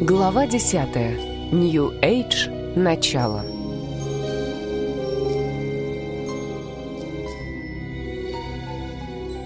Глава 10. New Age. Начало.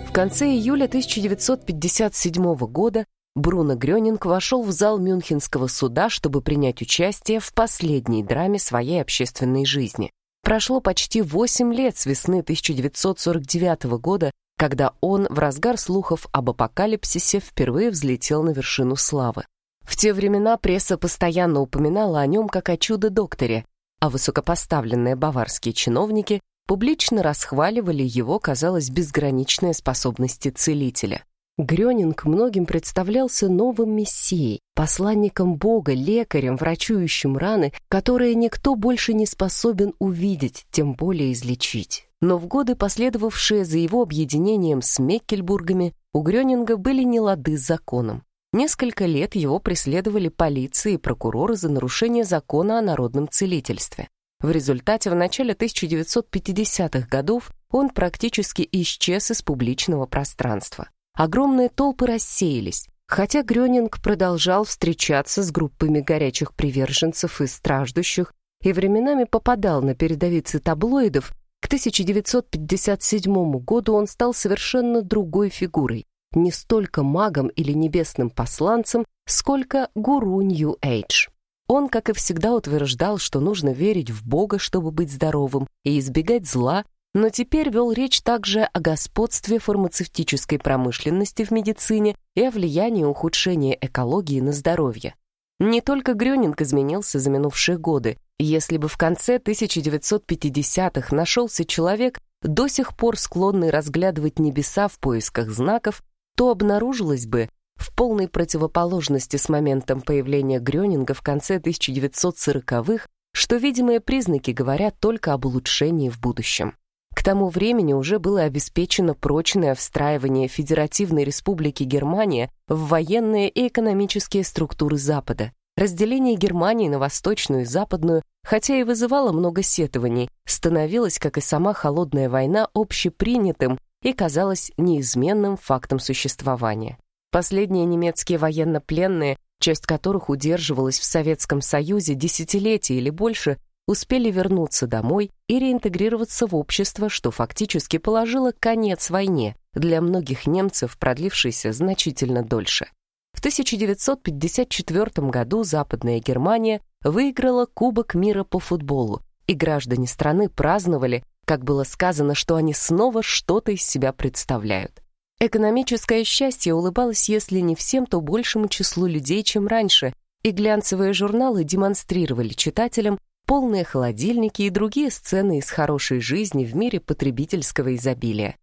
В конце июля 1957 года Бруно Грёнинг вошел в зал Мюнхенского суда, чтобы принять участие в последней драме своей общественной жизни. Прошло почти 8 лет с весны 1949 года, когда он в разгар слухов об апокалипсисе впервые взлетел на вершину славы. В те времена пресса постоянно упоминала о нем как о чудо-докторе, а высокопоставленные баварские чиновники публично расхваливали его, казалось, безграничные способности целителя. Грёнинг многим представлялся новым мессией, посланником Бога, лекарем, врачующим раны, которые никто больше не способен увидеть, тем более излечить. Но в годы, последовавшие за его объединением с Меккельбургами, у Грёнинга были нелады с законом. Несколько лет его преследовали полиция и прокуроры за нарушение закона о народном целительстве. В результате в начале 1950-х годов он практически исчез из публичного пространства. Огромные толпы рассеялись, хотя Грёнинг продолжал встречаться с группами горячих приверженцев и страждущих и временами попадал на передовицы таблоидов, к 1957 году он стал совершенно другой фигурой, не столько магом или небесным посланцем, сколько гуру Age. Он, как и всегда, утверждал, что нужно верить в Бога, чтобы быть здоровым, и избегать зла, но теперь вел речь также о господстве фармацевтической промышленности в медицине и о влиянии ухудшения экологии на здоровье. Не только Грёнинг изменился за минувшие годы. Если бы в конце 1950-х нашелся человек, до сих пор склонный разглядывать небеса в поисках знаков, то обнаружилось бы, в полной противоположности с моментом появления Грёнинга в конце 1940-х, что видимые признаки говорят только об улучшении в будущем. К тому времени уже было обеспечено прочное встраивание Федеративной Республики Германия в военные и экономические структуры Запада. Разделение Германии на восточную и западную, хотя и вызывало много сетований, становилось, как и сама холодная война, общепринятым и казалось неизменным фактом существования. Последние немецкие военнопленные, часть которых удерживалась в Советском Союзе десятилетия или больше, успели вернуться домой и реинтегрироваться в общество, что фактически положило конец войне, для многих немцев продлившейся значительно дольше. В 1954 году Западная Германия выиграла Кубок мира по футболу, и граждане страны праздновали, как было сказано, что они снова что-то из себя представляют. Экономическое счастье улыбалось, если не всем, то большему числу людей, чем раньше, и глянцевые журналы демонстрировали читателям полные холодильники и другие сцены из хорошей жизни в мире потребительского изобилия.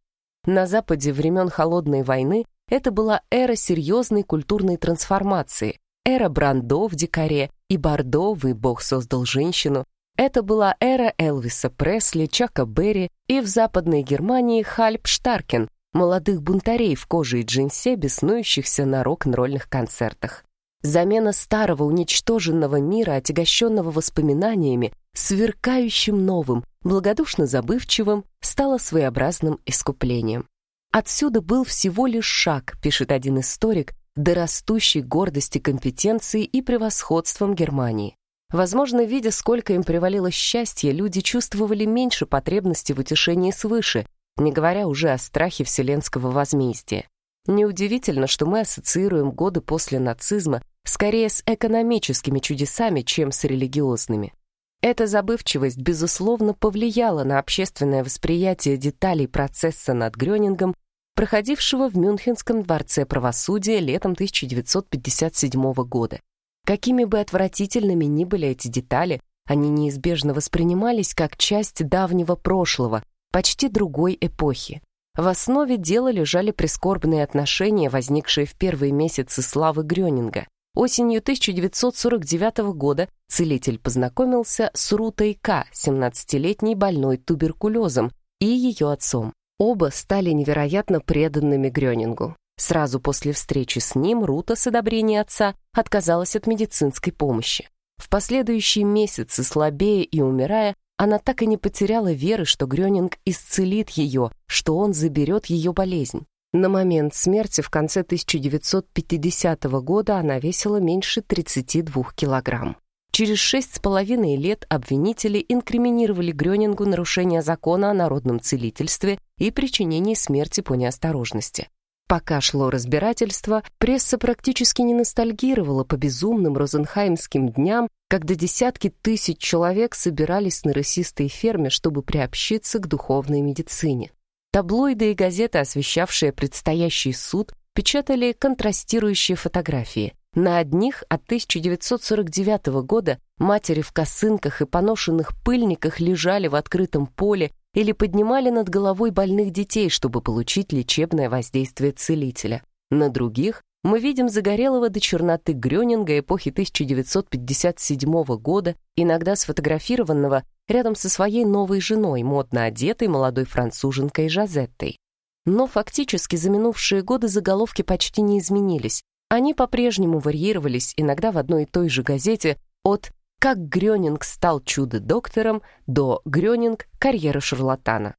На Западе времен Холодной войны это была эра серьезной культурной трансформации, эра Брандо в «Дикаре» и Бордо в «И Бог создал женщину», это была эра Элвиса Пресли, Чака Берри и в Западной Германии Хальп Штаркен, молодых бунтарей в коже и джинсе, беснующихся на рок-н-ролльных концертах. Замена старого уничтоженного мира, отягощенного воспоминаниями, сверкающим новым, благодушно забывчивым, стала своеобразным искуплением. Отсюда был всего лишь шаг, пишет один историк, до растущей гордости компетенции и превосходством Германии. Возможно, видя, сколько им привалило счастья, люди чувствовали меньше потребности в утешении свыше, не говоря уже о страхе вселенского возмездия. Неудивительно, что мы ассоциируем годы после нацизма скорее с экономическими чудесами, чем с религиозными. Эта забывчивость, безусловно, повлияла на общественное восприятие деталей процесса над Грёнингом, проходившего в Мюнхенском дворце правосудия летом 1957 года. Какими бы отвратительными ни были эти детали, они неизбежно воспринимались как часть давнего прошлого, почти другой эпохи. В основе дела лежали прискорбные отношения, возникшие в первые месяцы славы Грёнинга. Осенью 1949 года целитель познакомился с Рутой К., 17-летней больной туберкулезом, и ее отцом. Оба стали невероятно преданными Грёнингу. Сразу после встречи с ним Рута с одобрения отца отказалась от медицинской помощи. В последующие месяцы, слабея и умирая, она так и не потеряла веры, что Грёнинг исцелит ее, что он заберет ее болезнь. На момент смерти в конце 1950 года она весила меньше 32 килограмм. Через шесть с половиной лет обвинители инкриминировали Грёнингу нарушение закона о народном целительстве и причинении смерти по неосторожности. Пока шло разбирательство, пресса практически не ностальгировала по безумным розенхаймским дням, когда десятки тысяч человек собирались на рысистой ферме, чтобы приобщиться к духовной медицине. Таблоиды и газеты, освещавшие предстоящий суд, печатали контрастирующие фотографии. На одних от 1949 года матери в косынках и поношенных пыльниках лежали в открытом поле или поднимали над головой больных детей, чтобы получить лечебное воздействие целителя. На других мы видим загорелого до черноты Грёнинга эпохи 1957 года, иногда сфотографированного рядом со своей новой женой, модно одетой молодой француженкой Жазеттой. Но фактически за минувшие годы заголовки почти не изменились. Они по-прежнему варьировались иногда в одной и той же газете от «Как Грёнинг стал чудо-доктором» до «Грёнинг. Карьера шарлатана».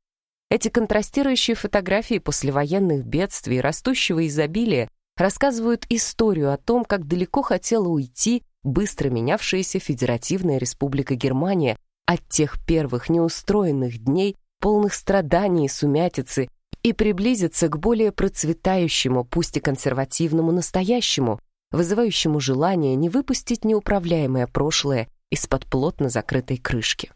Эти контрастирующие фотографии послевоенных бедствий и растущего изобилия рассказывают историю о том, как далеко хотела уйти быстро менявшаяся Федеративная Республика Германия от тех первых неустроенных дней, полных страданий и сумятицы, и приблизиться к более процветающему, пусть и консервативному настоящему, вызывающему желание не выпустить неуправляемое прошлое из-под плотно закрытой крышки.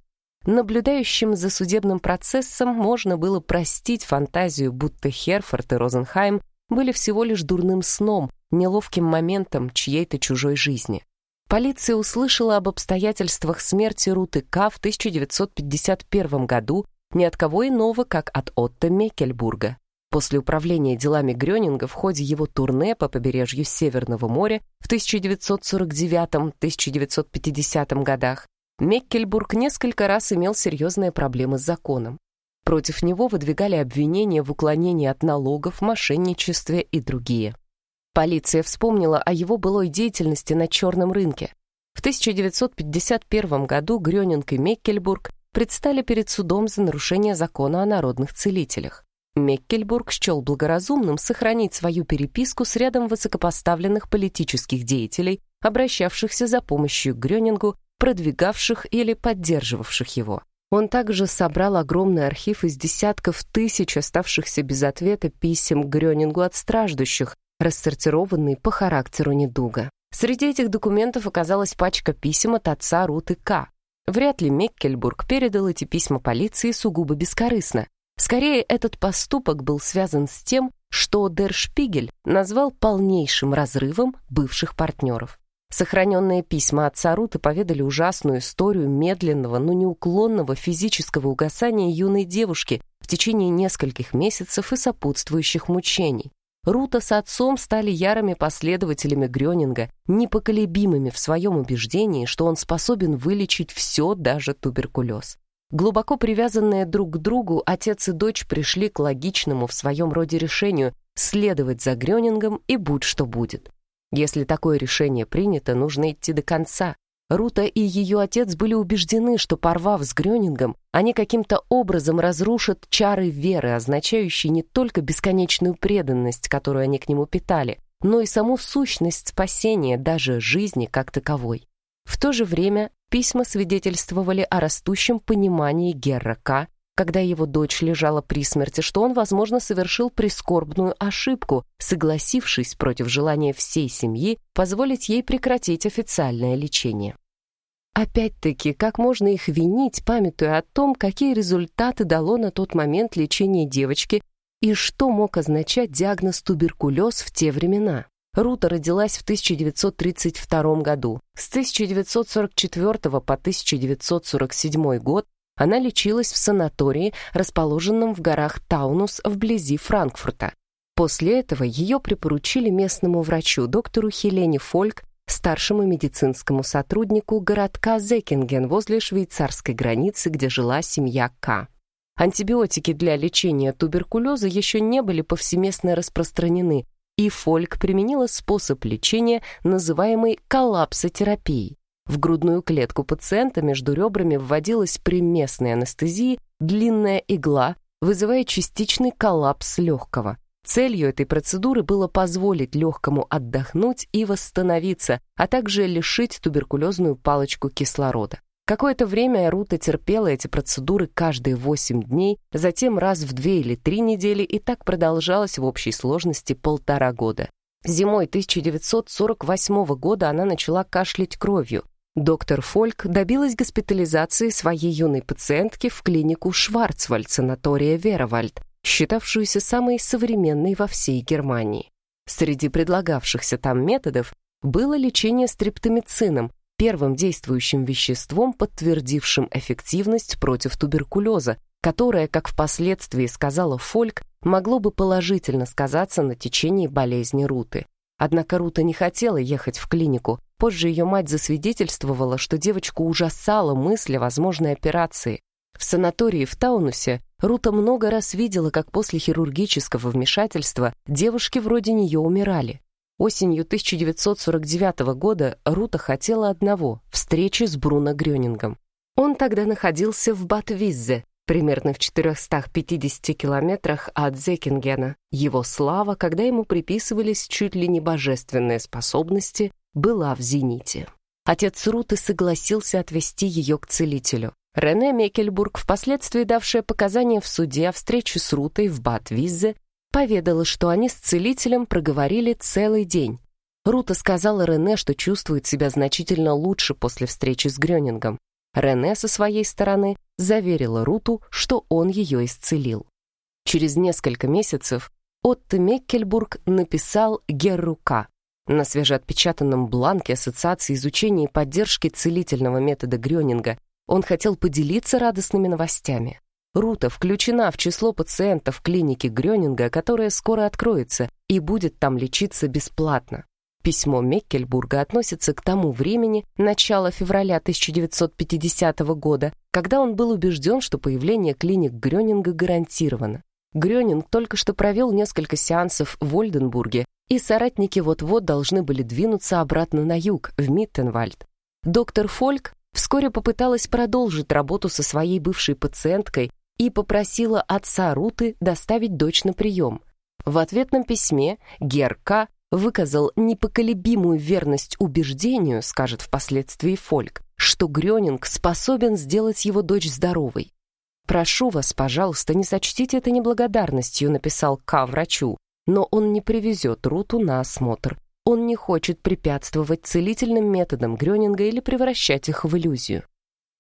Наблюдающим за судебным процессом можно было простить фантазию, будто Херфорд и Розенхайм были всего лишь дурным сном, неловким моментом чьей-то чужой жизни. Полиция услышала об обстоятельствах смерти Руты К. в 1951 году ни от кого иного, как от Отто Меккельбурга. После управления делами Грёнинга в ходе его турне по побережью Северного моря в 1949-1950 годах Меккельбург несколько раз имел серьезные проблемы с законом. Против него выдвигали обвинения в уклонении от налогов, мошенничестве и другие. Полиция вспомнила о его былой деятельности на черном рынке. В 1951 году Грёнинг и Меккельбург предстали перед судом за нарушение закона о народных целителях. Меккельбург счел благоразумным сохранить свою переписку с рядом высокопоставленных политических деятелей, обращавшихся за помощью к Грёнингу, продвигавших или поддерживавших его. Он также собрал огромный архив из десятков тысяч оставшихся без ответа писем к Грёнингу от страждущих, рассортированный по характеру недуга. Среди этих документов оказалась пачка писем от отца Руты К. Вряд ли Меккельбург передал эти письма полиции сугубо бескорыстно. Скорее, этот поступок был связан с тем, что Дер Шпигель назвал полнейшим разрывом бывших партнеров. Сохраненные письма отца Руты поведали ужасную историю медленного, но неуклонного физического угасания юной девушки в течение нескольких месяцев и сопутствующих мучений. Рута с отцом стали ярыми последователями Грёнинга, непоколебимыми в своем убеждении, что он способен вылечить все, даже туберкулез. Глубоко привязанные друг к другу, отец и дочь пришли к логичному в своем роде решению следовать за Грёнингом и будь что будет. Если такое решение принято, нужно идти до конца. Рута и ее отец были убеждены, что, порвав с Грёнингом, они каким-то образом разрушат чары веры, означающие не только бесконечную преданность, которую они к нему питали, но и саму сущность спасения, даже жизни как таковой. В то же время письма свидетельствовали о растущем понимании Герра К когда его дочь лежала при смерти, что он, возможно, совершил прискорбную ошибку, согласившись против желания всей семьи позволить ей прекратить официальное лечение. Опять-таки, как можно их винить, памятуя о том, какие результаты дало на тот момент лечение девочки и что мог означать диагноз туберкулез в те времена? Рута родилась в 1932 году. С 1944 по 1947 год она лечилась в санатории, расположенном в горах Таунус вблизи Франкфурта. После этого ее припоручили местному врачу, доктору Хелене Фольк, старшему медицинскому сотруднику городка Зекинген возле швейцарской границы, где жила семья К. Антибиотики для лечения туберкулеза еще не были повсеместно распространены, и Фольк применила способ лечения, называемый коллапсотерапией. В грудную клетку пациента между ребрами вводилась при местной анестезии длинная игла, вызывая частичный коллапс легкого. Целью этой процедуры было позволить легкому отдохнуть и восстановиться, а также лишить туберкулезную палочку кислорода. Какое-то время Рута терпела эти процедуры каждые 8 дней, затем раз в 2 или 3 недели, и так продолжалось в общей сложности полтора года. Зимой 1948 года она начала кашлять кровью. Доктор Фольк добилась госпитализации своей юной пациентки в клинику Шварцвальд санатория Веровальд, считавшуюся самой современной во всей Германии. Среди предлагавшихся там методов было лечение стриптомицином, первым действующим веществом, подтвердившим эффективность против туберкулеза, которое, как впоследствии сказала Фольк, могло бы положительно сказаться на течении болезни Руты. Однако Рута не хотела ехать в клинику. Позже ее мать засвидетельствовала, что девочку ужасала мысль о возможной операции. В санатории в Таунусе Рута много раз видела, как после хирургического вмешательства девушки вроде нее умирали. Осенью 1949 года Рута хотела одного — встречи с Бруно Грёнингом. Он тогда находился в Батвиззе, примерно в 450 километрах от Зекингена. Его слава, когда ему приписывались чуть ли не божественные способности, была в зените. Отец Руты согласился отвезти ее к целителю. Рене Мекельбург, впоследствии давшая показания в суде о встрече с Рутой в Бат-Виззе, поведала, что они с целителем проговорили целый день. Рута сказала Рене, что чувствует себя значительно лучше после встречи с Грёнингом. Рене со своей стороны заверила Руту, что он ее исцелил. Через несколько месяцев Отто Меккельбург написал Геррука на свежеотпечатанном бланке Ассоциации изучения и поддержки целительного метода Грёнинга. Он хотел поделиться радостными новостями. Рута включена в число пациентов клиники Грёнинга, которая скоро откроется и будет там лечиться бесплатно. Письмо Меккельбурга относится к тому времени, начала февраля 1950 года, когда он был убежден, что появление клиник Грёнинга гарантировано. Грёнинг только что провел несколько сеансов в Ольденбурге, и соратники вот-вот должны были двинуться обратно на юг, в Миттенвальд. Доктор Фольк вскоре попыталась продолжить работу со своей бывшей пациенткой и попросила отца Руты доставить дочь на прием. В ответном письме Герка выказал непоколебимую верность убеждению, скажет впоследствии Фольк, что Грёнинг способен сделать его дочь здоровой. «Прошу вас, пожалуйста, не сочтите это неблагодарностью», написал К врачу, но он не привезет Руту на осмотр. Он не хочет препятствовать целительным методам Грёнинга или превращать их в иллюзию.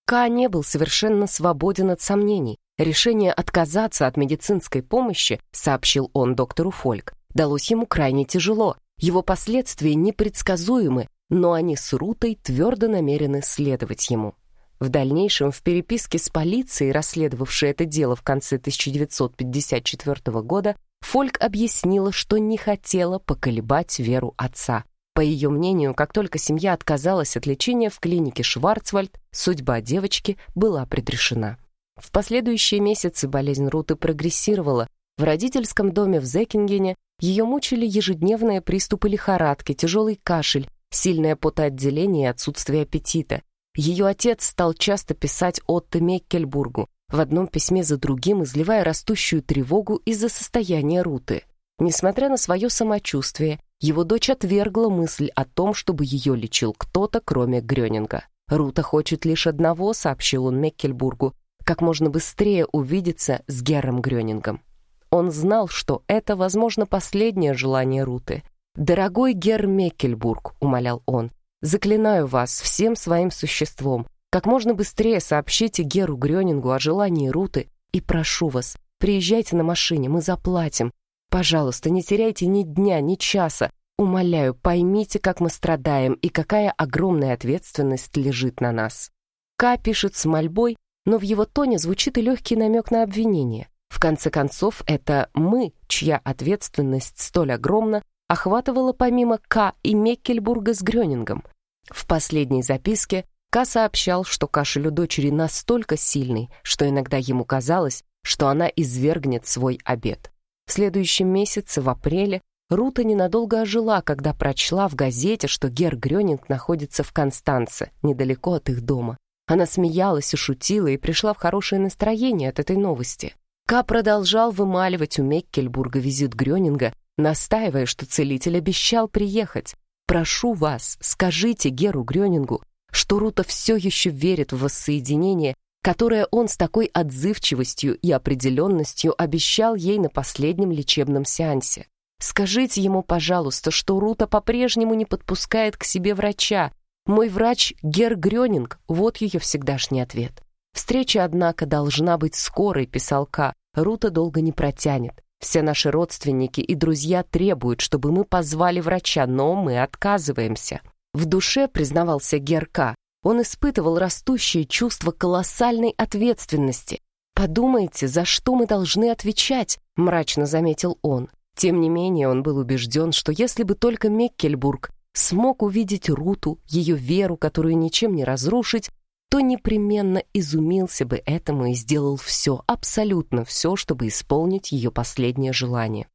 К не был совершенно свободен от сомнений. Решение отказаться от медицинской помощи, сообщил он доктору Фольк, далось ему крайне тяжело, его последствия непредсказуемы, но они с Рутой твердо намерены следовать ему. В дальнейшем в переписке с полицией, расследовавшей это дело в конце 1954 года, Фольк объяснила, что не хотела поколебать веру отца. По ее мнению, как только семья отказалась от лечения в клинике Шварцвальд, судьба девочки была предрешена. В последующие месяцы болезнь Руты прогрессировала. В родительском доме в Зекингене ее мучили ежедневные приступы лихорадки, тяжелый кашель, сильное потоотделение и отсутствие аппетита. Ее отец стал часто писать Отто Меккельбургу, в одном письме за другим изливая растущую тревогу из-за состояния Руты. Несмотря на свое самочувствие, его дочь отвергла мысль о том, чтобы ее лечил кто-то, кроме Грёнинга. «Рута хочет лишь одного», — сообщил он Меккельбургу, «как можно быстрее увидеться с Гером Грёнингом». Он знал, что это, возможно, последнее желание Руты. «Дорогой Гер Меккельбург», — умолял он, «заклинаю вас всем своим существом, как можно быстрее сообщите Геру Грёнингу о желании Руты и прошу вас, приезжайте на машине, мы заплатим. Пожалуйста, не теряйте ни дня, ни часа. Умоляю, поймите, как мы страдаем и какая огромная ответственность лежит на нас». Ка пишет с мольбой, но в его тоне звучит и легкий намек на обвинение. В конце концов, это мы, чья ответственность столь огромна, охватывала помимо К и Меккельбурга с Грёнингом. В последней записке К сообщал, что кашель у дочери настолько сильный, что иногда ему казалось, что она извергнет свой обед. В следующем месяце, в апреле, Рута ненадолго ожила, когда прочла в газете, что Гер Грёнинг находится в Констанце, недалеко от их дома. Она смеялась и шутила и пришла в хорошее настроение от этой новости. Ка продолжал вымаливать у Меккельбурга визит Грёнинга, настаивая, что целитель обещал приехать. «Прошу вас, скажите Геру Грёнингу, что Рута все еще верит в воссоединение, которое он с такой отзывчивостью и определенностью обещал ей на последнем лечебном сеансе. Скажите ему, пожалуйста, что Рута по-прежнему не подпускает к себе врача. Мой врач Гер Грёнинг, вот ее всегдашний ответ. Встреча, однако, должна быть скорой, писал К. Рута долго не протянет. Все наши родственники и друзья требуют, чтобы мы позвали врача, но мы отказываемся. В душе, признавался Герка, он испытывал растущее чувство колоссальной ответственности. «Подумайте, за что мы должны отвечать?» — мрачно заметил он. Тем не менее, он был убежден, что если бы только Меккельбург смог увидеть Руту, ее веру, которую ничем не разрушить, то непременно изумился бы этому и сделал все, абсолютно все, чтобы исполнить ее последнее желание.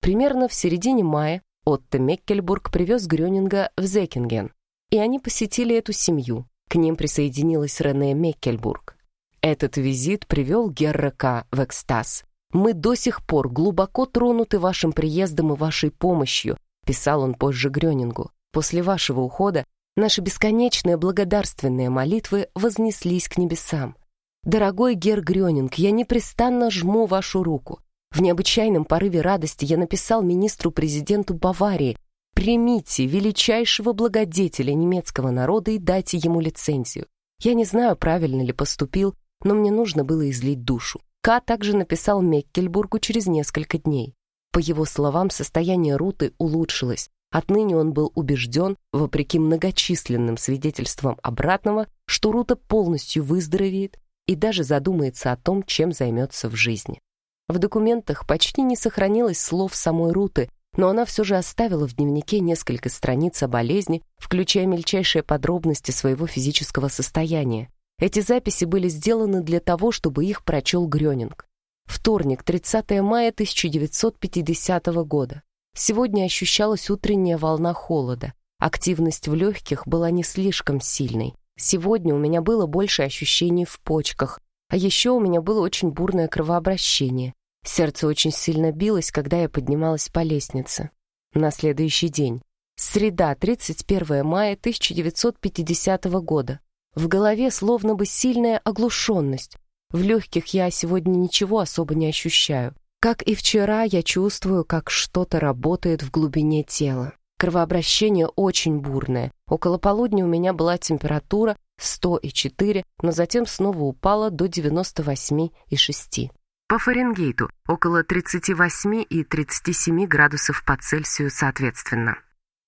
Примерно в середине мая Отто Меккельбург привез Грёнинга в Зекинген, и они посетили эту семью. К ним присоединилась Рене Меккельбург. Этот визит привел Геррака в экстаз. «Мы до сих пор глубоко тронуты вашим приездом и вашей помощью», писал он позже Грёнингу. «После вашего ухода наши бесконечные благодарственные молитвы вознеслись к небесам. Дорогой Гер Грёнинг, я непрестанно жму вашу руку. В необычайном порыве радости я написал министру-президенту Баварии «Примите величайшего благодетеля немецкого народа и дайте ему лицензию. Я не знаю, правильно ли поступил, но мне нужно было излить душу. К также написал Меккельбургу через несколько дней. По его словам, состояние Руты улучшилось. Отныне он был убежден, вопреки многочисленным свидетельствам обратного, что Рута полностью выздоровеет и даже задумается о том, чем займется в жизни. В документах почти не сохранилось слов самой Руты, но она все же оставила в дневнике несколько страниц о болезни, включая мельчайшие подробности своего физического состояния. Эти записи были сделаны для того, чтобы их прочел Грёнинг. Вторник, 30 мая 1950 года. Сегодня ощущалась утренняя волна холода. Активность в легких была не слишком сильной. Сегодня у меня было больше ощущений в почках, а еще у меня было очень бурное кровообращение. Сердце очень сильно билось, когда я поднималась по лестнице. На следующий день. Среда, 31 мая 1950 года. В голове словно бы сильная оглушенность. В легких я сегодня ничего особо не ощущаю. Как и вчера, я чувствую, как что-то работает в глубине тела. Кровообращение очень бурное. Около полудня у меня была температура 104, но затем снова упала до 98,6. По Фаренгейту около 38 и 37 градусов по Цельсию соответственно.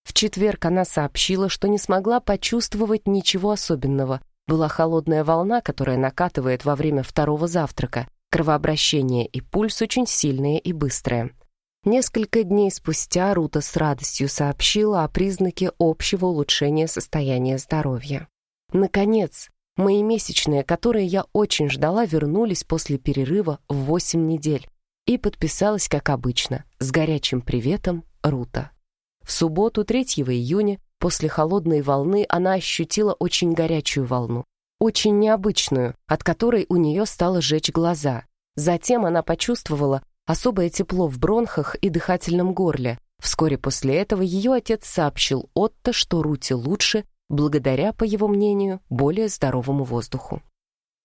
В четверг она сообщила, что не смогла почувствовать ничего особенного. Была холодная волна, которая накатывает во время второго завтрака. Кровообращение и пульс очень сильные и быстрые. Несколько дней спустя Рута с радостью сообщила о признаке общего улучшения состояния здоровья. Наконец, Мои месячные, которые я очень ждала, вернулись после перерыва в 8 недель и подписалась, как обычно, с горячим приветом Рута. В субботу, 3 июня, после холодной волны, она ощутила очень горячую волну, очень необычную, от которой у нее стало жечь глаза. Затем она почувствовала особое тепло в бронхах и дыхательном горле. Вскоре после этого ее отец сообщил Отто, что Руте лучше, благодаря, по его мнению, более здоровому воздуху.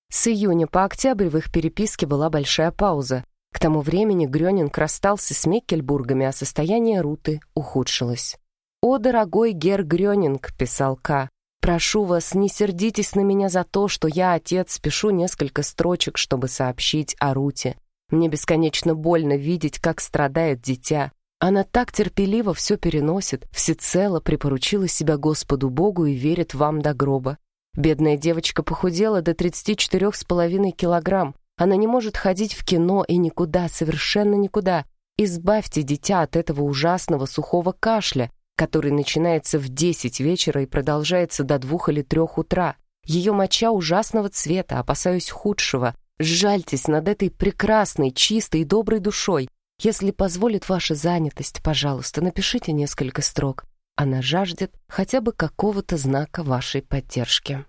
С июня по октябрь в их переписке была большая пауза. К тому времени Грёнинг расстался с Меккельбургами, а состояние Руты ухудшилось. «О, дорогой Гер Грёнинг», — писал К., «прошу вас, не сердитесь на меня за то, что я, отец, пишу несколько строчек, чтобы сообщить о Руте. Мне бесконечно больно видеть, как страдает дитя. Она так терпеливо все переносит, всецело припоручила себя Господу Богу и верит вам до гроба. Бедная девочка похудела до 34,5 килограмм. Она не может ходить в кино и никуда, совершенно никуда. Избавьте дитя от этого ужасного сухого кашля, который начинается в 10 вечера и продолжается до 2 или 3 утра. Ее моча ужасного цвета, опасаюсь худшего. Сжальтесь над этой прекрасной, чистой и доброй душой. Если позволит ваша занятость, пожалуйста, напишите несколько строк. Она жаждет хотя бы какого-то знака вашей поддержки.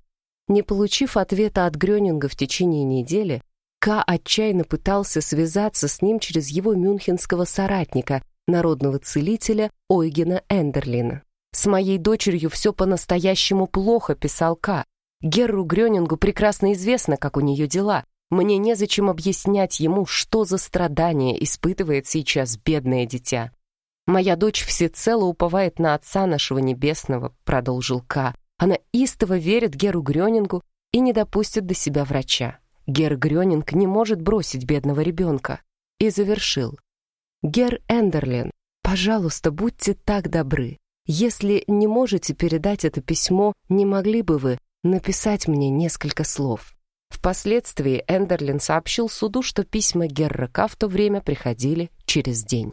Не получив ответа от Грёнинга в течение недели, Ка отчаянно пытался связаться с ним через его мюнхенского соратника, народного целителя Ойгена Эндерлина. «С моей дочерью все по-настоящему плохо», — писал Ка. «Герру Грёнингу прекрасно известно, как у нее дела. Мне незачем объяснять ему, что за страдания испытывает сейчас бедное дитя. «Моя дочь всецело уповает на Отца нашего Небесного», — продолжил Ка. «Она истово верит Геру Грёнингу и не допустит до себя врача. Гер Грёнинг не может бросить бедного ребенка». И завершил. «Гер Эндерлин, пожалуйста, будьте так добры. Если не можете передать это письмо, не могли бы вы написать мне несколько слов?» Впоследствии Эндерлин сообщил суду, что письма Герра Ка в то время приходили через день.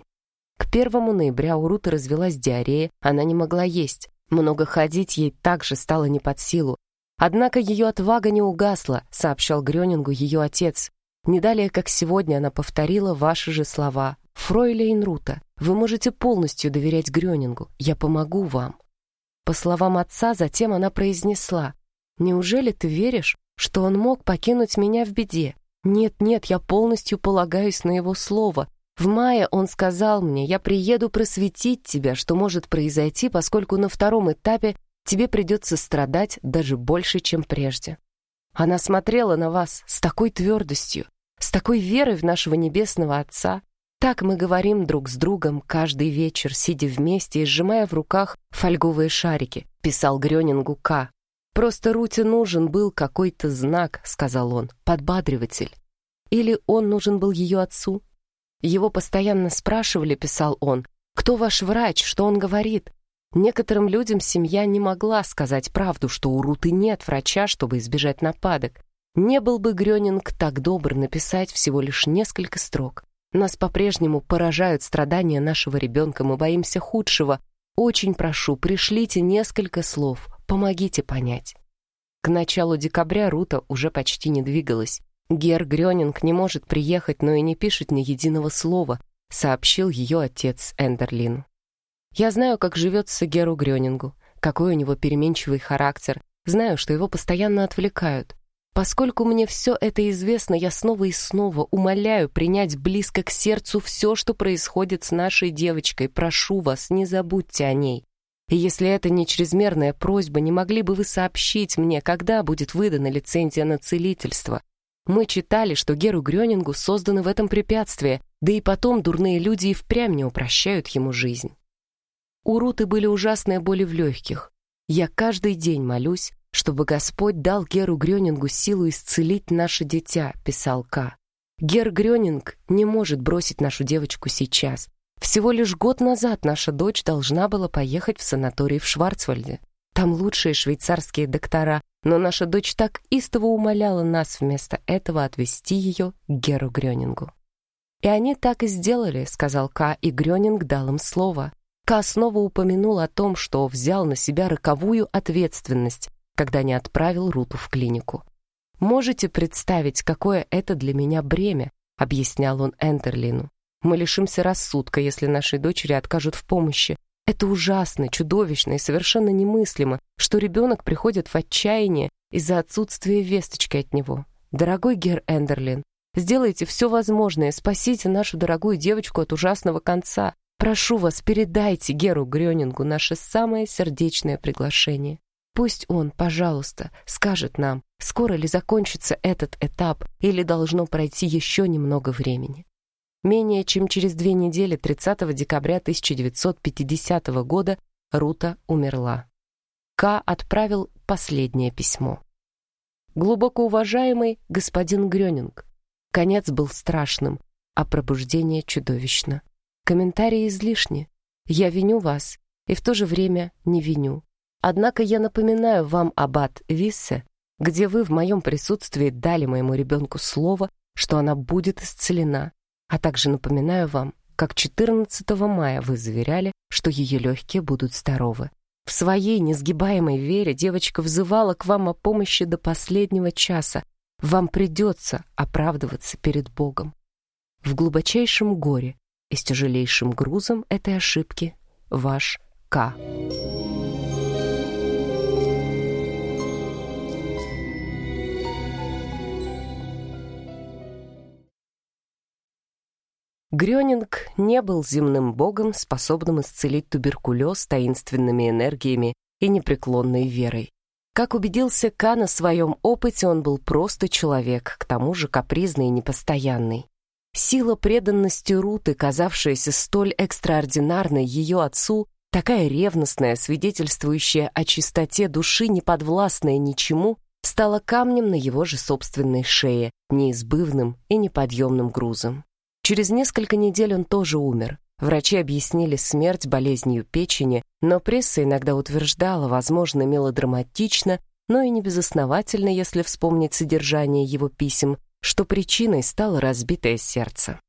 К первому ноября у Руты развелась диарея, она не могла есть. Много ходить ей также стало не под силу. Однако ее отвага не угасла, сообщал Грёнингу ее отец. Не далее, как сегодня, она повторила ваши же слова. «Фройлейн Рута, вы можете полностью доверять Грёнингу. Я помогу вам». По словам отца, затем она произнесла. «Неужели ты веришь, что он мог покинуть меня в беде? Нет, нет, я полностью полагаюсь на его слово. В мае он сказал мне, я приеду просветить тебя, что может произойти, поскольку на втором этапе тебе придется страдать даже больше, чем прежде. Она смотрела на вас с такой твердостью, с такой верой в нашего Небесного Отца. Так мы говорим друг с другом каждый вечер, сидя вместе и сжимая в руках фольговые шарики, писал Грёнингу К. «Просто Руте нужен был какой-то знак», — сказал он, — «подбадриватель». Или он нужен был ее отцу, его постоянно спрашивали, писал он, «Кто ваш врач? Что он говорит?» Некоторым людям семья не могла сказать правду, что у Руты нет врача, чтобы избежать нападок. Не был бы Грёнинг так добр написать всего лишь несколько строк. Нас по-прежнему поражают страдания нашего ребенка, мы боимся худшего. Очень прошу, пришлите несколько слов, помогите понять. К началу декабря Рута уже почти не двигалась. Гер Грёнинг не может приехать, но и не пишет ни единого слова, сообщил ее отец Эндерлину. Я знаю, как живется Геру Грёнингу, какой у него переменчивый характер, знаю, что его постоянно отвлекают. Поскольку мне все это известно, я снова и снова умоляю принять близко к сердцу все, что происходит с нашей девочкой. Прошу вас, не забудьте о ней. И если это не чрезмерная просьба, не могли бы вы сообщить мне, когда будет выдана лицензия на целительство? Мы читали, что Геру Грёнингу созданы в этом препятствия, да и потом дурные люди и впрямь не упрощают ему жизнь. У Руты были ужасные боли в легких. Я каждый день молюсь, чтобы Господь дал Геру Грёнингу силу исцелить наше дитя, писал К. Гер Грёнинг не может бросить нашу девочку сейчас. Всего лишь год назад наша дочь должна была поехать в санаторий в Шварцвальде. Там лучшие швейцарские доктора, но наша дочь так истово умоляла нас вместо этого отвезти ее к Геру Грёнингу. «И они так и сделали», — сказал Ка, и Грёнинг дал им слово. Ка снова упомянул о том, что взял на себя роковую ответственность, когда не отправил Руту в клинику. «Можете представить, какое это для меня бремя», — объяснял он Энтерлину. «Мы лишимся рассудка, если нашей дочери откажут в помощи, это ужасно, чудовищно и совершенно немыслимо, что ребенок приходит в отчаяние из-за отсутствия весточки от него. Дорогой Гер Эндерлин, сделайте все возможное, спасите нашу дорогую девочку от ужасного конца. Прошу вас, передайте Геру Грёнингу наше самое сердечное приглашение. Пусть он, пожалуйста, скажет нам, скоро ли закончится этот этап или должно пройти еще немного времени. Менее чем через две недели, 30 декабря 1950 года, Рута умерла. К отправил последнее письмо. «Глубоко уважаемый господин Грёнинг, конец был страшным, а пробуждение чудовищно. Комментарии излишни. Я виню вас и в то же время не виню. Однако я напоминаю вам об ад Виссе, где вы в моем присутствии дали моему ребенку слово, что она будет исцелена, а также напоминаю вам, как 14 мая вы заверяли, что ее легкие будут здоровы. В своей несгибаемой вере девочка взывала к вам о помощи до последнего часа. Вам придется оправдываться перед Богом. В глубочайшем горе и с тяжелейшим грузом этой ошибки ваш К. Грёнинг не был земным богом, способным исцелить туберкулез таинственными энергиями и непреклонной верой. Как убедился Ка на своем опыте, он был просто человек, к тому же капризный и непостоянный. Сила преданности Руты, казавшаяся столь экстраординарной ее отцу, такая ревностная, свидетельствующая о чистоте души, неподвластная ничему, стала камнем на его же собственной шее, неизбывным и неподъемным грузом. Через несколько недель он тоже умер. Врачи объяснили смерть болезнью печени, но пресса иногда утверждала, возможно, мелодраматично, но и не безосновательно, если вспомнить содержание его писем, что причиной стало разбитое сердце.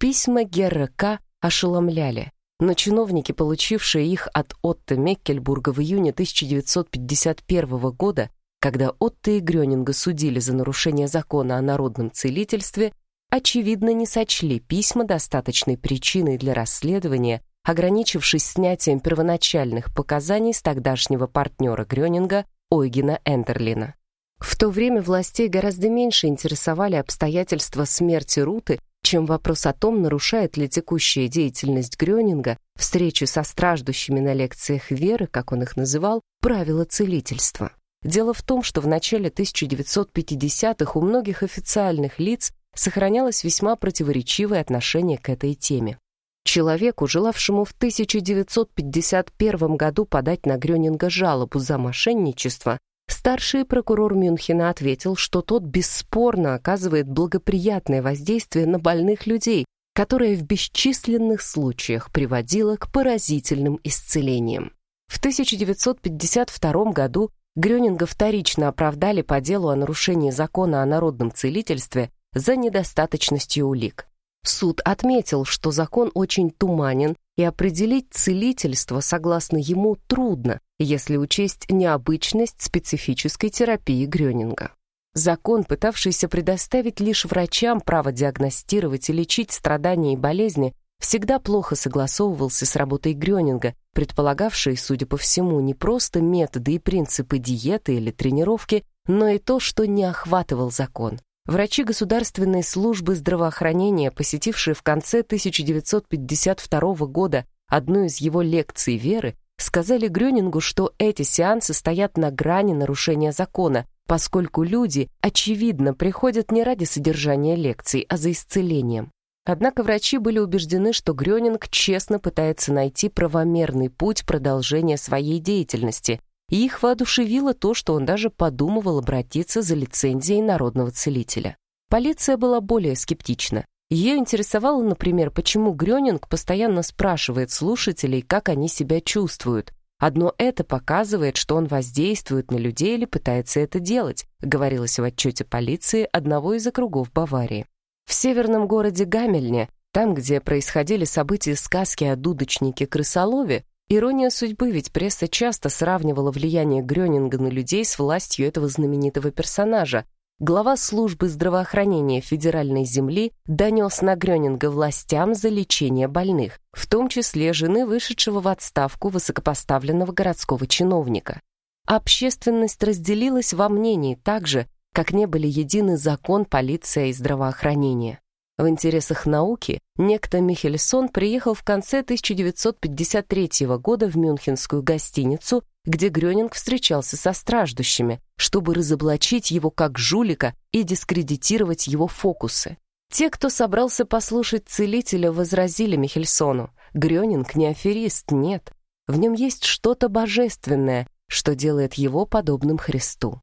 Письма Герра К. ошеломляли, но чиновники, получившие их от Отто Меккельбурга в июне 1951 года, когда Отто и Грёнинга судили за нарушение закона о народном целительстве, очевидно, не сочли письма достаточной причиной для расследования, ограничившись снятием первоначальных показаний с тогдашнего партнера Грёнинга Ойгена Эндерлина. В то время властей гораздо меньше интересовали обстоятельства смерти Руты, чем вопрос о том, нарушает ли текущая деятельность Грёнинга, встречи со страждущими на лекциях веры, как он их называл, правила целительства. Дело в том, что в начале 1950-х у многих официальных лиц сохранялось весьма противоречивое отношение к этой теме. Человеку, желавшему в 1951 году подать на Грёнинга жалобу за мошенничество, старший прокурор Мюнхена ответил, что тот бесспорно оказывает благоприятное воздействие на больных людей, которое в бесчисленных случаях приводило к поразительным исцелениям. В 1952 году Грёнинга вторично оправдали по делу о нарушении закона о народном целительстве за недостаточностью улик. Суд отметил, что закон очень туманен, и определить целительство, согласно ему, трудно, если учесть необычность специфической терапии Грёнинга. Закон, пытавшийся предоставить лишь врачам право диагностировать и лечить страдания и болезни, всегда плохо согласовывался с работой Грёнинга, предполагавшей, судя по всему, не просто методы и принципы диеты или тренировки, но и то, что не охватывал закон. Врачи Государственной службы здравоохранения, посетившие в конце 1952 года одну из его лекций веры, сказали Грёнингу, что эти сеансы стоят на грани нарушения закона, поскольку люди, очевидно, приходят не ради содержания лекций, а за исцелением. Однако врачи были убеждены, что Грёнинг честно пытается найти правомерный путь продолжения своей деятельности, и их воодушевило то, что он даже подумывал обратиться за лицензией народного целителя. Полиция была более скептична. Ее интересовало, например, почему Грёнинг постоянно спрашивает слушателей, как они себя чувствуют. Одно это показывает, что он воздействует на людей или пытается это делать, говорилось в отчете полиции одного из округов Баварии. В северном городе Гамельне, там, где происходили события сказки о дудочнике-крысолове, Ирония судьбы, ведь пресса часто сравнивала влияние Грёнинга на людей с властью этого знаменитого персонажа. Глава службы здравоохранения федеральной земли донес на Грёнинга властям за лечение больных, в том числе жены вышедшего в отставку высокопоставленного городского чиновника. Общественность разделилась во мнении так же, как не были едины закон, полиция и здравоохранение. В интересах науки некто Михельсон приехал в конце 1953 года в мюнхенскую гостиницу, где Грёнинг встречался со страждущими, чтобы разоблачить его как жулика и дискредитировать его фокусы. Те, кто собрался послушать целителя, возразили Михельсону. Грёнинг не аферист, нет. В нем есть что-то божественное, что делает его подобным Христу.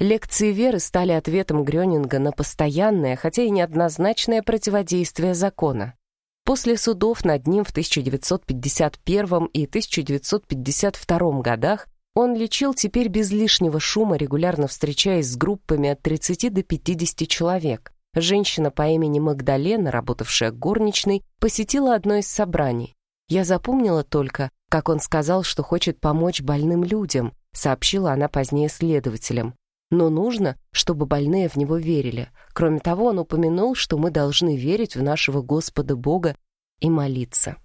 Лекции Веры стали ответом Грёнинга на постоянное, хотя и неоднозначное противодействие закона. После судов над ним в 1951 и 1952 годах он лечил теперь без лишнего шума, регулярно встречаясь с группами от 30 до 50 человек. Женщина по имени Магдалена, работавшая горничной, посетила одно из собраний. «Я запомнила только, как он сказал, что хочет помочь больным людям», сообщила она позднее следователям но нужно, чтобы больные в него верили. Кроме того, он упомянул, что мы должны верить в нашего Господа Бога и молиться.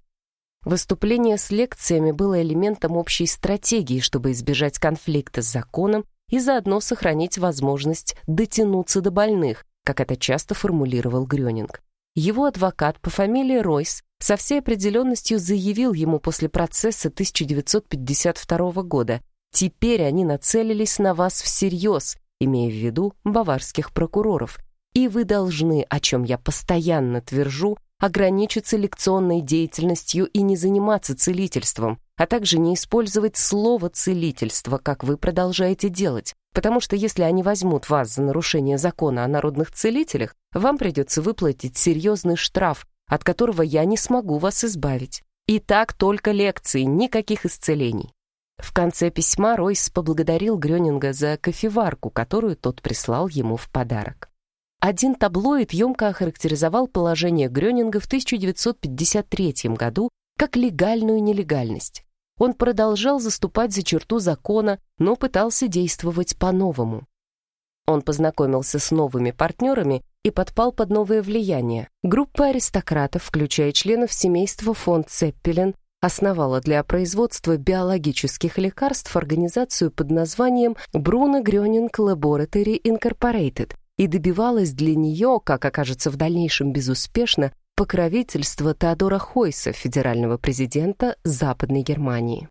Выступление с лекциями было элементом общей стратегии, чтобы избежать конфликта с законом и заодно сохранить возможность дотянуться до больных, как это часто формулировал Грёнинг. Его адвокат по фамилии Ройс со всей определенностью заявил ему после процесса 1952 года, «Теперь они нацелились на вас всерьез, имея в виду баварских прокуроров, и вы должны, о чем я постоянно твержу, ограничиться лекционной деятельностью и не заниматься целительством, а также не использовать слово «целительство», как вы продолжаете делать, потому что если они возьмут вас за нарушение закона о народных целителях, вам придется выплатить серьезный штраф, от которого я не смогу вас избавить. И так только лекции, никаких исцелений. В конце письма Ройс поблагодарил Грёнинга за кофеварку, которую тот прислал ему в подарок. Один таблоид емко охарактеризовал положение Грёнинга в 1953 году как легальную нелегальность. Он продолжал заступать за черту закона, но пытался действовать по-новому. Он познакомился с новыми партнерами и подпал под новое влияние. Группа аристократов, включая членов семейства фон Цеппелен, основала для производства биологических лекарств организацию под названием Bruno Gröning Laboratory Incorporated и добивалась для нее, как окажется в дальнейшем безуспешно, покровительства Теодора Хойса, федерального президента Западной Германии.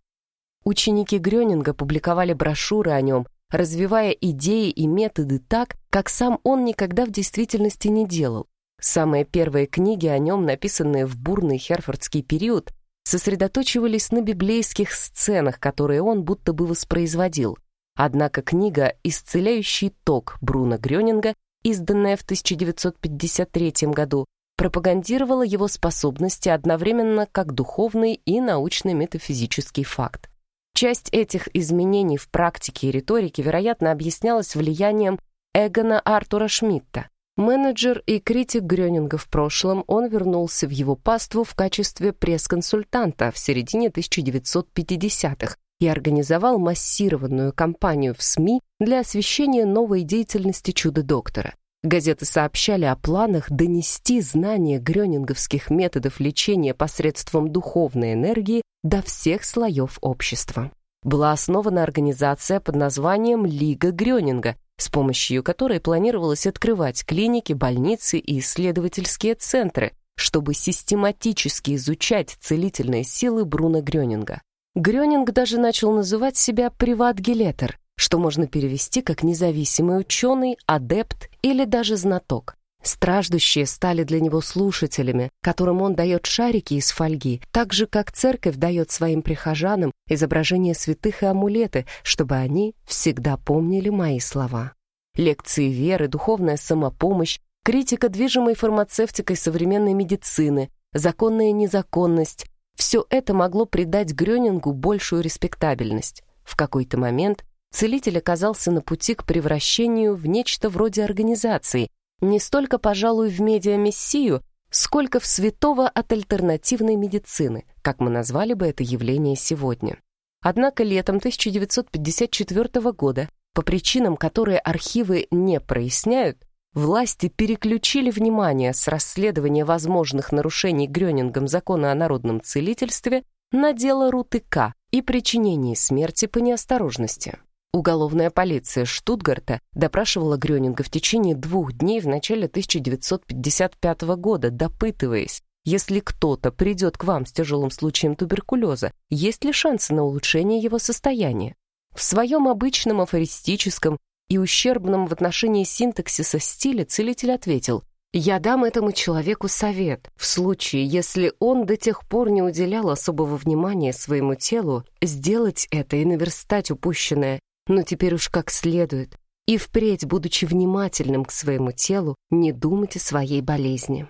Ученики Грёнинга публиковали брошюры о нем, развивая идеи и методы так, как сам он никогда в действительности не делал. Самые первые книги о нем, написанные в бурный херфордский период, сосредоточивались на библейских сценах, которые он будто бы воспроизводил. Однако книга «Исцеляющий ток» Бруно Грёнинга, изданная в 1953 году, пропагандировала его способности одновременно как духовный и научно-метафизический факт. Часть этих изменений в практике и риторике, вероятно, объяснялась влиянием Эгона Артура Шмидта, Менеджер и критик Грёнинга в прошлом, он вернулся в его паству в качестве пресс-консультанта в середине 1950-х и организовал массированную кампанию в СМИ для освещения новой деятельности чудо-доктора. Газеты сообщали о планах донести знания грёнинговских методов лечения посредством духовной энергии до всех слоев общества. Была основана организация под названием «Лига Грёнинга», с помощью которой планировалось открывать клиники, больницы и исследовательские центры, чтобы систематически изучать целительные силы Бруно Грёнинга. Грёнинг даже начал называть себя приват-гелетер, что можно перевести как независимый ученый, адепт или даже знаток. Страждущие стали для него слушателями, которым он дает шарики из фольги, так же, как церковь дает своим прихожанам изображения святых и амулеты, чтобы они всегда помнили мои слова. Лекции веры, духовная самопомощь, критика движимой фармацевтикой современной медицины, законная незаконность — все это могло придать Грёнингу большую респектабельность. В какой-то момент целитель оказался на пути к превращению в нечто вроде организации, не столько, пожалуй, в медиа-мессию, сколько в святого от альтернативной медицины, как мы назвали бы это явление сегодня. Однако летом 1954 года, по причинам, которые архивы не проясняют, власти переключили внимание с расследования возможных нарушений Грёнингом закона о народном целительстве на дело Рутыка и причинении смерти по неосторожности. Уголовная полиция Штутгарта допрашивала Грёнинга в течение двух дней в начале 1955 года, допытываясь, если кто-то придет к вам с тяжелым случаем туберкулеза, есть ли шансы на улучшение его состояния? В своем обычном афористическом и ущербном в отношении синтаксиса стиле целитель ответил «Я дам этому человеку совет. В случае, если он до тех пор не уделял особого внимания своему телу, сделать это и наверстать упущенное но теперь уж как следует, и впредь, будучи внимательным к своему телу, не думать о своей болезни.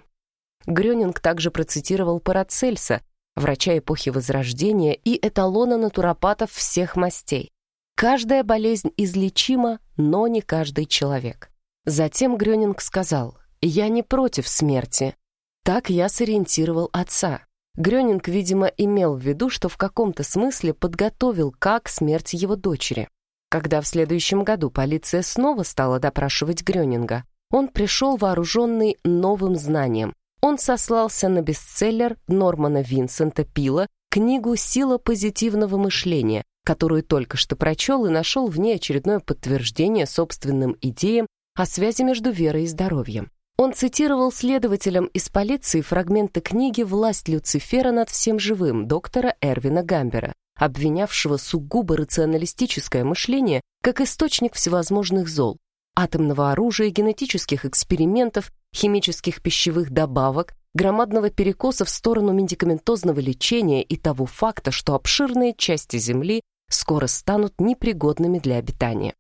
Грёнинг также процитировал Парацельса, врача эпохи Возрождения и эталона натуропатов всех мастей. Каждая болезнь излечима, но не каждый человек. Затем Грёнинг сказал, «Я не против смерти». Так я сориентировал отца. Грёнинг, видимо, имел в виду, что в каком-то смысле подготовил как смерть его дочери. Когда в следующем году полиция снова стала допрашивать Грёнинга, он пришел вооруженный новым знанием. Он сослался на бестселлер Нормана Винсента Пила книгу «Сила позитивного мышления», которую только что прочел и нашел в ней очередное подтверждение собственным идеям о связи между верой и здоровьем. Он цитировал следователям из полиции фрагменты книги «Власть Люцифера над всем живым» доктора Эрвина Гамбера, обвинявшего сугубо рационалистическое мышление как источник всевозможных зол, атомного оружия, генетических экспериментов, химических пищевых добавок, громадного перекоса в сторону медикаментозного лечения и того факта, что обширные части Земли скоро станут непригодными для обитания.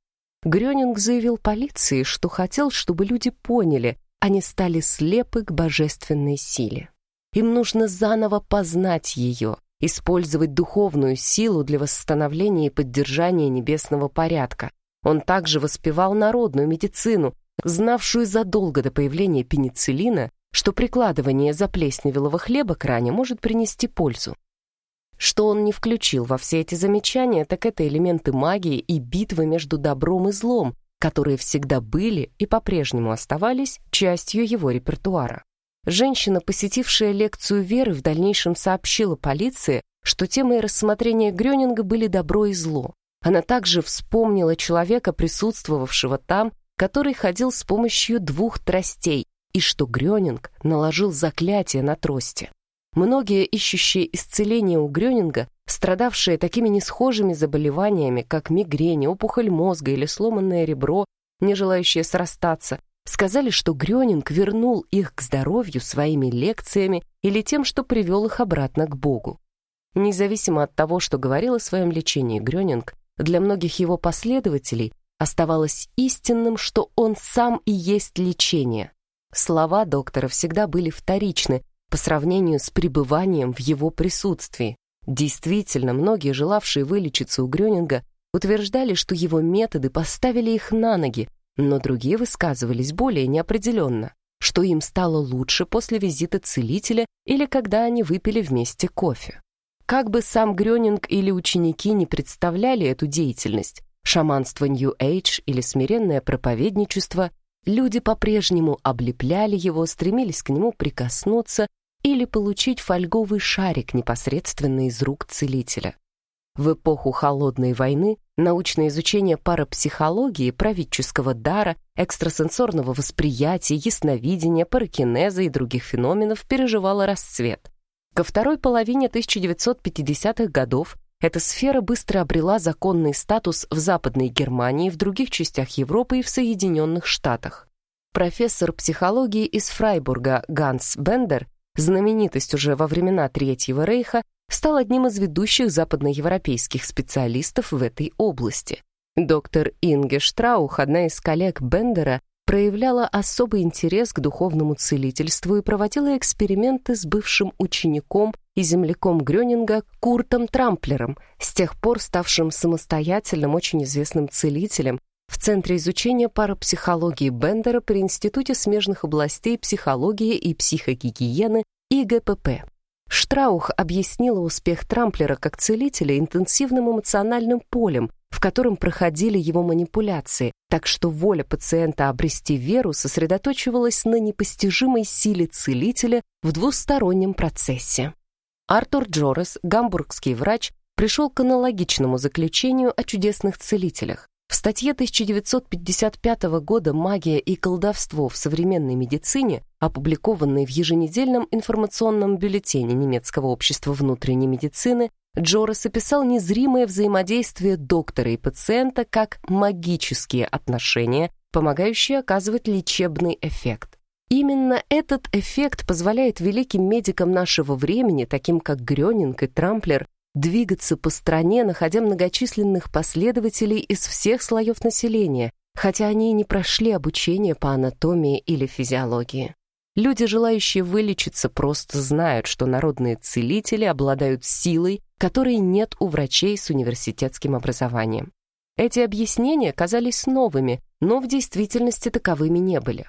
Грёнинг заявил полиции, что хотел, чтобы люди поняли, они стали слепы к божественной силе. Им нужно заново познать ее, использовать духовную силу для восстановления и поддержания небесного порядка. Он также воспевал народную медицину, знавшую задолго до появления пенициллина, что прикладывание заплесневелого хлеба к ране может принести пользу. Что он не включил во все эти замечания, так это элементы магии и битвы между добром и злом, которые всегда были и по-прежнему оставались частью его репертуара. Женщина, посетившая лекцию Веры, в дальнейшем сообщила полиции, что темой рассмотрения Грёнинга были добро и зло. Она также вспомнила человека, присутствовавшего там, который ходил с помощью двух тростей, и что Грёнинг наложил заклятие на трости. Многие ищущие исцеления у Грёнинга страдавшие такими несхожими заболеваниями, как мигрень, опухоль мозга или сломанное ребро, не желающие срастаться, сказали, что Грёнинг вернул их к здоровью своими лекциями или тем, что привел их обратно к Богу. Независимо от того, что говорил о своем лечении Грёнинг, для многих его последователей оставалось истинным, что он сам и есть лечение. Слова доктора всегда были вторичны по сравнению с пребыванием в его присутствии. Действительно, многие, желавшие вылечиться у Грёнинга, утверждали, что его методы поставили их на ноги, но другие высказывались более неопределенно, что им стало лучше после визита целителя или когда они выпили вместе кофе. Как бы сам Грёнинг или ученики не представляли эту деятельность, шаманство Нью-Эйдж или смиренное проповедничество, люди по-прежнему облепляли его, стремились к нему прикоснуться или получить фольговый шарик непосредственно из рук целителя. В эпоху Холодной войны научное изучение парапсихологии, правительского дара, экстрасенсорного восприятия, ясновидения, паракинеза и других феноменов переживало расцвет. Ко второй половине 1950-х годов эта сфера быстро обрела законный статус в Западной Германии, в других частях Европы и в Соединенных Штатах. Профессор психологии из Фрайбурга Ганс Бендер знаменитость уже во времена Третьего Рейха, стал одним из ведущих западноевропейских специалистов в этой области. Доктор Инге Штраух, одна из коллег Бендера, проявляла особый интерес к духовному целительству и проводила эксперименты с бывшим учеником и земляком Грёнинга Куртом Трамплером, с тех пор ставшим самостоятельным, очень известным целителем, в Центре изучения парапсихологии Бендера при Институте смежных областей психологии и психогигиены ИГПП. Штраух объяснила успех Трамплера как целителя интенсивным эмоциональным полем, в котором проходили его манипуляции, так что воля пациента обрести веру сосредоточивалась на непостижимой силе целителя в двустороннем процессе. Артур Джорес, гамбургский врач, пришел к аналогичному заключению о чудесных целителях. В статье 1955 года «Магия и колдовство в современной медицине», опубликованной в еженедельном информационном бюллетене немецкого общества внутренней медицины, Джорес описал незримое взаимодействие доктора и пациента как магические отношения, помогающие оказывать лечебный эффект. Именно этот эффект позволяет великим медикам нашего времени, таким как Грёнинг и Трамплер, двигаться по стране, находя многочисленных последователей из всех слоев населения, хотя они и не прошли обучение по анатомии или физиологии. Люди, желающие вылечиться, просто знают, что народные целители обладают силой, которой нет у врачей с университетским образованием. Эти объяснения казались новыми, но в действительности таковыми не были.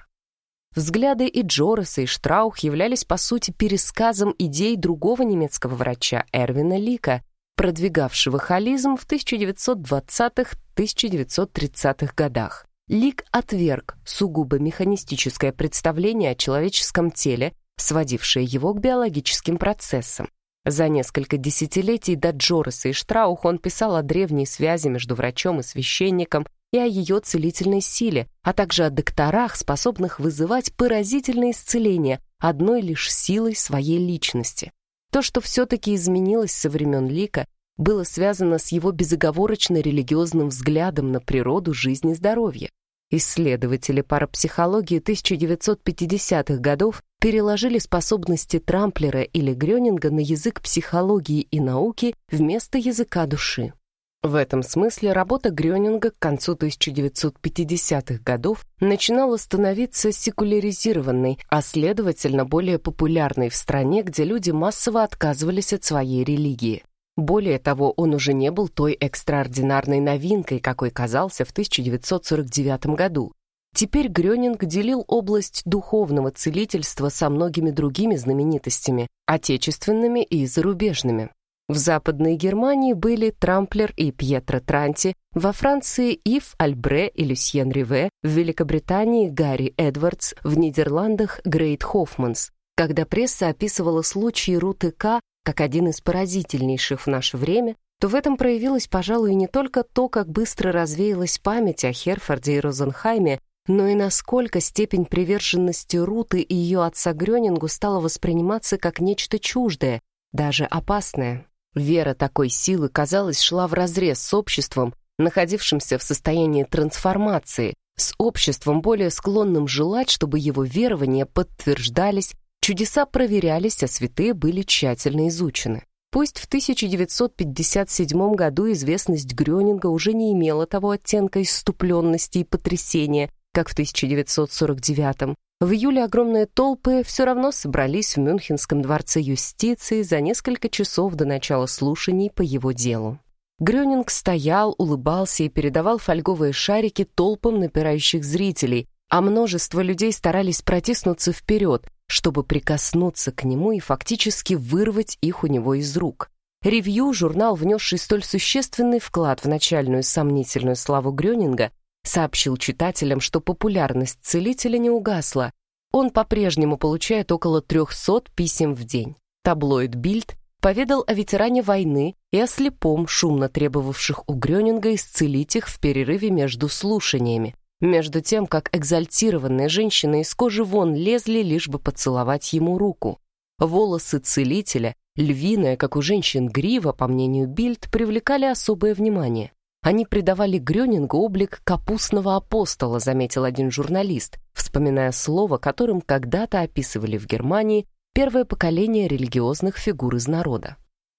Взгляды и Джореса, и Штраух являлись, по сути, пересказом идей другого немецкого врача Эрвина Лика, продвигавшего холизм в 1920-1930-х годах. Лик отверг сугубо механистическое представление о человеческом теле, сводившее его к биологическим процессам. За несколько десятилетий до Джореса и Штраух он писал о древней связи между врачом и священником, и о ее целительной силе, а также о докторах, способных вызывать поразительные исцеления одной лишь силой своей личности. То, что все-таки изменилось со времен Лика, было связано с его безоговорочно религиозным взглядом на природу, жизнь и здоровье. Исследователи парапсихологии 1950-х годов переложили способности Трамплера или Грёнинга на язык психологии и науки вместо языка души. В этом смысле работа Грёнинга к концу 1950-х годов начинала становиться секуляризированной, а следовательно более популярной в стране, где люди массово отказывались от своей религии. Более того, он уже не был той экстраординарной новинкой, какой казался в 1949 году. Теперь Грёнинг делил область духовного целительства со многими другими знаменитостями, отечественными и зарубежными. В Западной Германии были Трамплер и Пьетро Транти, во Франции Ив Альбре и Люсьен Риве, в Великобритании Гарри Эдвардс, в Нидерландах Грейт Хоффманс. Когда пресса описывала случаи Руты К как один из поразительнейших в наше время, то в этом проявилось, пожалуй, не только то, как быстро развеялась память о Херфорде и Розенхайме, но и насколько степень приверженности Руты и ее отца Грёнингу стала восприниматься как нечто чуждое, даже опасное. Вера такой силы, казалось, шла вразрез с обществом, находившимся в состоянии трансформации, с обществом, более склонным желать, чтобы его верования подтверждались Чудеса проверялись, а святые были тщательно изучены. Пусть в 1957 году известность Грёнинга уже не имела того оттенка иступленности и потрясения, как в 1949 в июле огромные толпы все равно собрались в Мюнхенском дворце юстиции за несколько часов до начала слушаний по его делу. Грёнинг стоял, улыбался и передавал фольговые шарики толпам напирающих зрителей, а множество людей старались протиснуться вперед, чтобы прикоснуться к нему и фактически вырвать их у него из рук. Ревью, журнал, внесший столь существенный вклад в начальную сомнительную славу Грёнинга, сообщил читателям, что популярность целителя не угасла. Он по-прежнему получает около 300 писем в день. Таблоид «Бильд» поведал о ветеране войны и о слепом, шумно требовавших у Грёнинга исцелить их в перерыве между слушаниями между тем, как экзальтированные женщины из кожи вон лезли, лишь бы поцеловать ему руку. Волосы целителя, львиная, как у женщин, грива, по мнению Бильд, привлекали особое внимание. Они придавали Грёнингу облик капустного апостола, заметил один журналист, вспоминая слово, которым когда-то описывали в Германии первое поколение религиозных фигур из народа.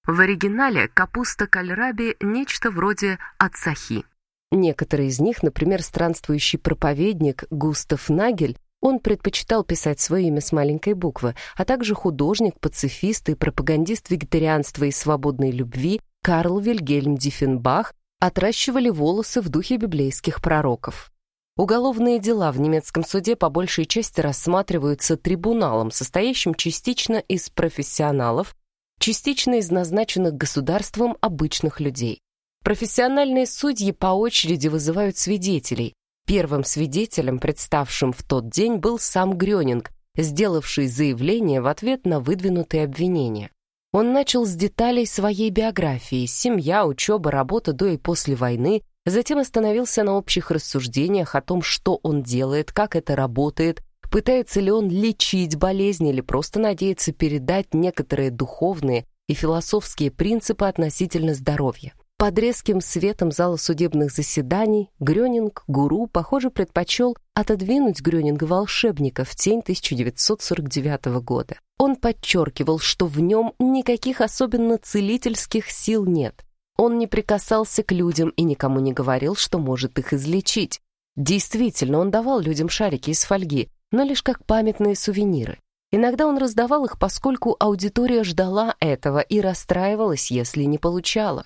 В оригинале капуста кальраби – нечто вроде ацахи. Некоторые из них, например, странствующий проповедник Густав Нагель, он предпочитал писать свое имя с маленькой буквы, а также художник, пацифист и пропагандист вегетарианства и свободной любви Карл Вильгельм Диффенбах отращивали волосы в духе библейских пророков. Уголовные дела в немецком суде по большей части рассматриваются трибуналом, состоящим частично из профессионалов, частично из назначенных государством обычных людей. Профессиональные судьи по очереди вызывают свидетелей. Первым свидетелем, представшим в тот день, был сам Грёнинг, сделавший заявление в ответ на выдвинутые обвинения. Он начал с деталей своей биографии, семья, учеба, работа до и после войны, затем остановился на общих рассуждениях о том, что он делает, как это работает, пытается ли он лечить болезни или просто надеется передать некоторые духовные и философские принципы относительно здоровья. Под резким светом зала судебных заседаний Грёнинг, гуру, похоже, предпочел отодвинуть Грёнинга-волшебника в тень 1949 года. Он подчеркивал, что в нем никаких особенно целительских сил нет. Он не прикасался к людям и никому не говорил, что может их излечить. Действительно, он давал людям шарики из фольги, но лишь как памятные сувениры. Иногда он раздавал их, поскольку аудитория ждала этого и расстраивалась, если не получала.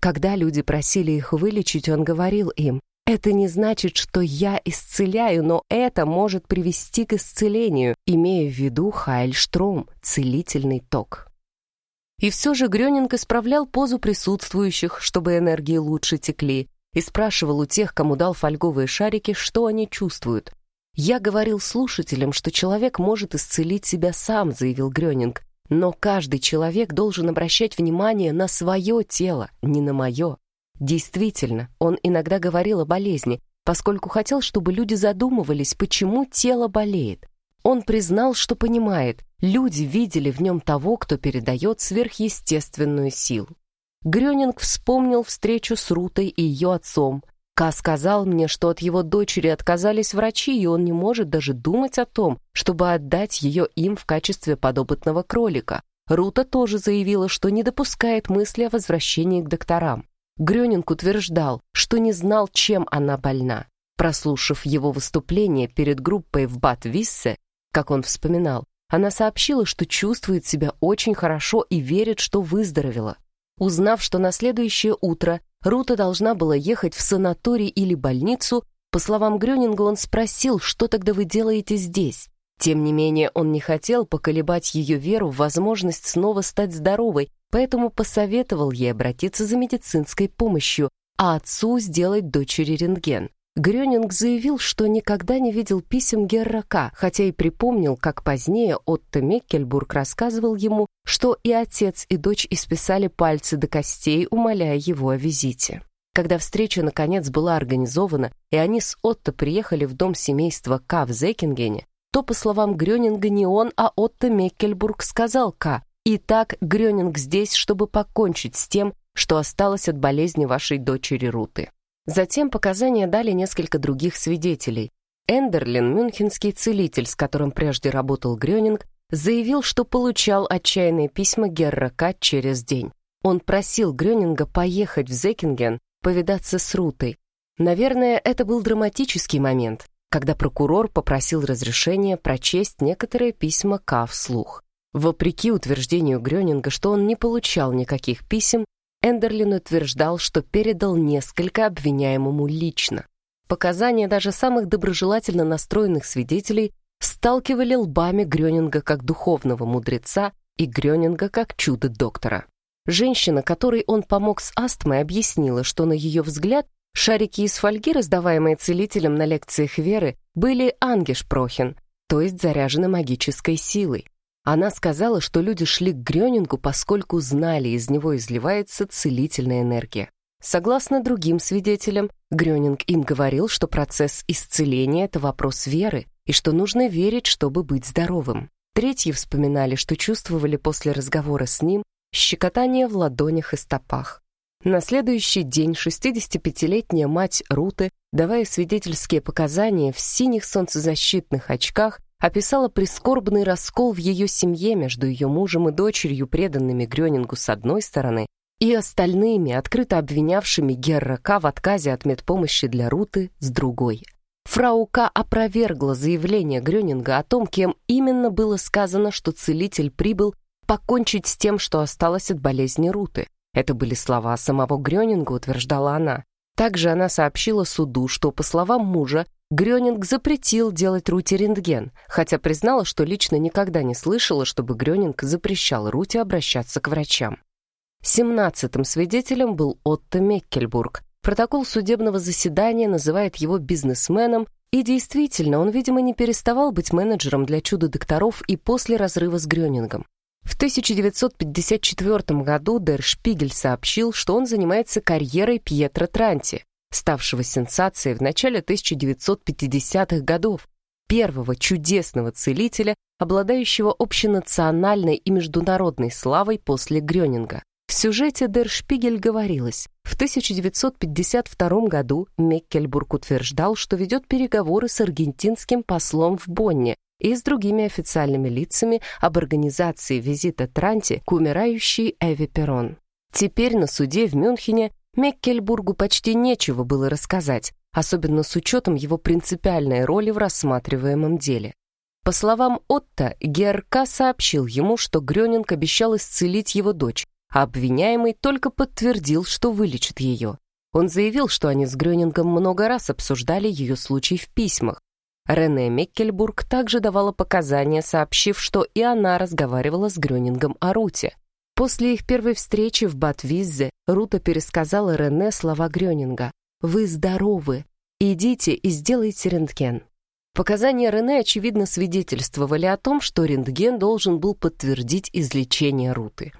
Когда люди просили их вылечить, он говорил им, «Это не значит, что я исцеляю, но это может привести к исцелению, имея в виду Хайльштром, целительный ток». И все же Грёнинг исправлял позу присутствующих, чтобы энергии лучше текли, и спрашивал у тех, кому дал фольговые шарики, что они чувствуют. «Я говорил слушателям, что человек может исцелить себя сам», — заявил Грёнинг, но каждый человек должен обращать внимание на свое тело, не на мое. Действительно, он иногда говорил о болезни, поскольку хотел, чтобы люди задумывались, почему тело болеет. Он признал, что понимает, люди видели в нем того, кто передает сверхъестественную силу. Грёнинг вспомнил встречу с Рутой и ее отцом. Ка сказал мне, что от его дочери отказались врачи, и он не может даже думать о том, чтобы отдать ее им в качестве подопытного кролика. Рута тоже заявила, что не допускает мысли о возвращении к докторам. Грёнинг утверждал, что не знал, чем она больна. Прослушав его выступление перед группой в Бат-Виссе, как он вспоминал, она сообщила, что чувствует себя очень хорошо и верит, что выздоровела. Узнав, что на следующее утро Рута должна была ехать в санаторий или больницу, по словам Грёнинга, он спросил, что тогда вы делаете здесь? Тем не менее, он не хотел поколебать ее веру в возможность снова стать здоровой, поэтому посоветовал ей обратиться за медицинской помощью, а отцу сделать дочери рентген. Грёнинг заявил, что никогда не видел писем Геррака, хотя и припомнил, как позднее Отто Меккельбург рассказывал ему, что и отец, и дочь исписали пальцы до костей, умоляя его о визите. Когда встреча, наконец, была организована, и они с Отто приехали в дом семейства К в Зекингене, то, по словам Грёнинга, не он, а Отто Меккельбург сказал К. «Итак, Грёнинг здесь, чтобы покончить с тем, что осталось от болезни вашей дочери Руты». Затем показания дали несколько других свидетелей. Эндерлин, мюнхенский целитель, с которым прежде работал Грёнинг, заявил, что получал отчаянные письма Герра Кат через день. Он просил Грёнинга поехать в Зекинген, повидаться с Рутой. Наверное, это был драматический момент когда прокурор попросил разрешения прочесть некоторые письма К вслух. Вопреки утверждению Грёнинга, что он не получал никаких писем, Эндерлин утверждал, что передал несколько обвиняемому лично. Показания даже самых доброжелательно настроенных свидетелей сталкивали лбами Грёнинга как духовного мудреца и Грёнинга как чудо-доктора. Женщина, которой он помог с астмой, объяснила, что, на ее взгляд, Шарики из фольги, раздаваемые целителем на лекциях Веры, были ангешпрохен, то есть заряжены магической силой. Она сказала, что люди шли к Грёнингу, поскольку знали, из него изливается целительная энергия. Согласно другим свидетелям, Грёнинг им говорил, что процесс исцеления — это вопрос веры, и что нужно верить, чтобы быть здоровым. Третьи вспоминали, что чувствовали после разговора с ним щекотание в ладонях и стопах. На следующий день 65-летняя мать Руты, давая свидетельские показания в синих солнцезащитных очках, описала прискорбный раскол в ее семье между ее мужем и дочерью, преданными Грёнингу с одной стороны, и остальными, открыто обвинявшими Герра К. в отказе от медпомощи для Руты с другой. Фрау К. опровергла заявление Грёнинга о том, кем именно было сказано, что целитель прибыл покончить с тем, что осталось от болезни Руты. Это были слова самого Грёнинга, утверждала она. Также она сообщила суду, что, по словам мужа, Грёнинг запретил делать Рути рентген, хотя признала, что лично никогда не слышала, чтобы Грёнинг запрещал Рути обращаться к врачам. Семнадцатым свидетелем был Отто Меккельбург. Протокол судебного заседания называет его бизнесменом, и действительно, он, видимо, не переставал быть менеджером для чудо-докторов и после разрыва с Грёнингом. В 1954 году Дер Шпигель сообщил, что он занимается карьерой Пьетро Транти, ставшего сенсацией в начале 1950-х годов, первого чудесного целителя, обладающего общенациональной и международной славой после Грёнинга. В сюжете Дер Шпигель говорилось, в 1952 году Меккельбург утверждал, что ведет переговоры с аргентинским послом в Бонне, и с другими официальными лицами об организации визита Транти к умирающей Эви Перрон. Теперь на суде в Мюнхене Меккельбургу почти нечего было рассказать, особенно с учетом его принципиальной роли в рассматриваемом деле. По словам Отто, ГРК сообщил ему, что Грёнинг обещал исцелить его дочь, а обвиняемый только подтвердил, что вылечит ее. Он заявил, что они с Грёнингом много раз обсуждали ее случай в письмах, Рене Меккельбург также давала показания, сообщив, что и она разговаривала с Грёнингом о Руте. После их первой встречи в Батвиззе Рута пересказала Рене слова Грёнинга «Вы здоровы, идите и сделайте рентген». Показания Рене, очевидно, свидетельствовали о том, что рентген должен был подтвердить излечение Руты.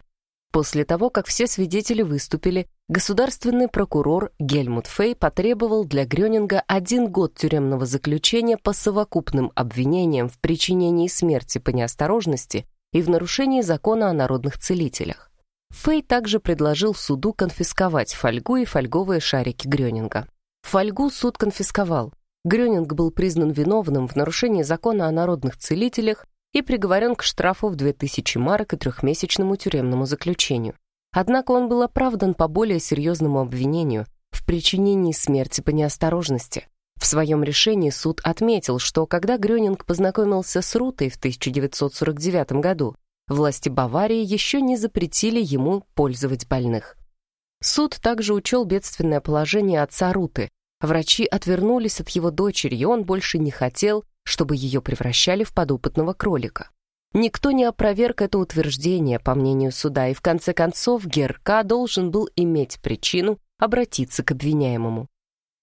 После того, как все свидетели выступили, государственный прокурор Гельмут Фей потребовал для Грёнинга один год тюремного заключения по совокупным обвинениям в причинении смерти по неосторожности и в нарушении закона о народных целителях. Фей также предложил суду конфисковать фольгу и фольговые шарики Грёнинга. Фольгу суд конфисковал. Грёнинг был признан виновным в нарушении закона о народных целителях и приговорен к штрафу в 2000 марок и трехмесячному тюремному заключению. Однако он был оправдан по более серьезному обвинению в причинении смерти по неосторожности. В своем решении суд отметил, что когда Грёнинг познакомился с Рутой в 1949 году, власти Баварии еще не запретили ему пользовать больных. Суд также учел бедственное положение отца Руты. Врачи отвернулись от его дочери, и он больше не хотел, чтобы ее превращали в подопытного кролика. Никто не опроверг это утверждение, по мнению суда, и в конце концов ГРК должен был иметь причину обратиться к обвиняемому.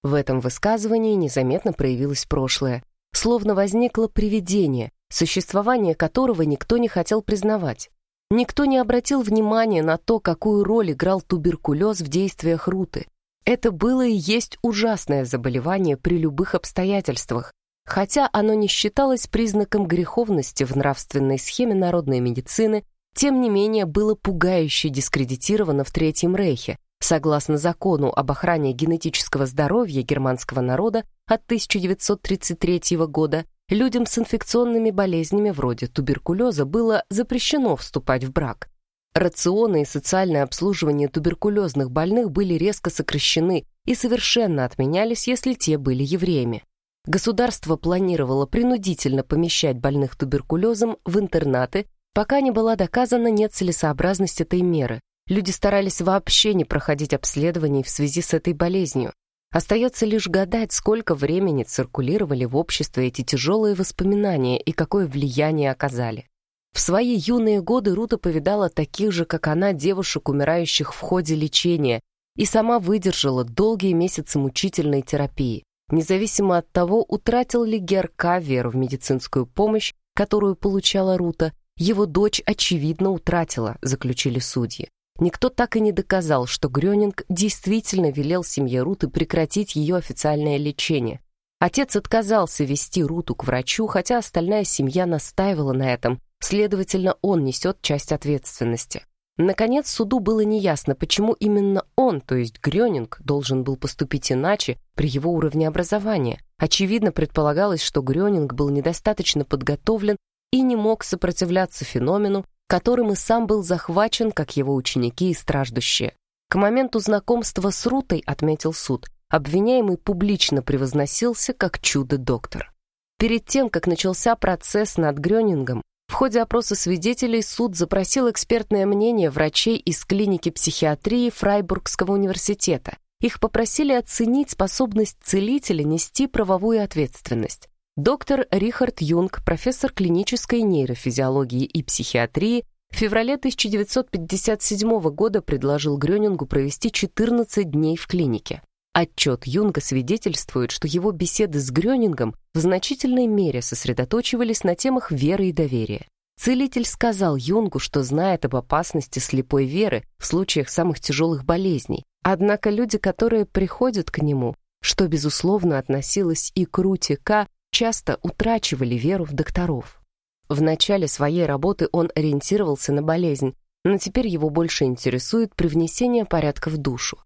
В этом высказывании незаметно проявилось прошлое, словно возникло привидение, существование которого никто не хотел признавать. Никто не обратил внимания на то, какую роль играл туберкулез в действиях Руты. Это было и есть ужасное заболевание при любых обстоятельствах, Хотя оно не считалось признаком греховности в нравственной схеме народной медицины, тем не менее было пугающе дискредитировано в Третьем Рейхе, согласно закону об охране генетического здоровья германского народа от 1933 года, людям с инфекционными болезнями вроде туберкулеза было запрещено вступать в брак. Рационы и социальное обслуживание туберкулезных больных были резко сокращены и совершенно отменялись, если те были евреями. Государство планировало принудительно помещать больных туберкулезом в интернаты, пока не была доказана нецелесообразность этой меры. Люди старались вообще не проходить обследований в связи с этой болезнью. Остается лишь гадать, сколько времени циркулировали в обществе эти тяжелые воспоминания и какое влияние оказали. В свои юные годы Рута повидала таких же, как она, девушек, умирающих в ходе лечения, и сама выдержала долгие месяцы мучительной терапии независимо от того, утратил ли Герка веру в медицинскую помощь, которую получала Рута, его дочь, очевидно, утратила, заключили судьи. Никто так и не доказал, что Грёнинг действительно велел семье Руты прекратить ее официальное лечение. Отец отказался вести Руту к врачу, хотя остальная семья настаивала на этом, следовательно, он несет часть ответственности. Наконец, суду было неясно, почему именно он, то есть Грёнинг, должен был поступить иначе при его уровне образования. Очевидно, предполагалось, что Грёнинг был недостаточно подготовлен и не мог сопротивляться феномену, которым и сам был захвачен, как его ученики и страждущие. К моменту знакомства с Рутой, отметил суд, обвиняемый публично превозносился как чудо-доктор. Перед тем, как начался процесс над Грёнингом, в ходе опроса свидетелей суд запросил экспертное мнение врачей из клиники психиатрии Фрайбургского университета. Их попросили оценить способность целителя нести правовую ответственность. Доктор Рихард Юнг, профессор клинической нейрофизиологии и психиатрии, в феврале 1957 года предложил Грёнингу провести 14 дней в клинике. Отчет Юнга свидетельствует, что его беседы с Грёнингом в значительной мере сосредоточивались на темах веры и доверия. Целитель сказал Юнгу, что знает об опасности слепой веры в случаях самых тяжелых болезней. Однако люди, которые приходят к нему, что, безусловно, относилось и к Рути К., часто утрачивали веру в докторов. В начале своей работы он ориентировался на болезнь, но теперь его больше интересует привнесение порядка в душу.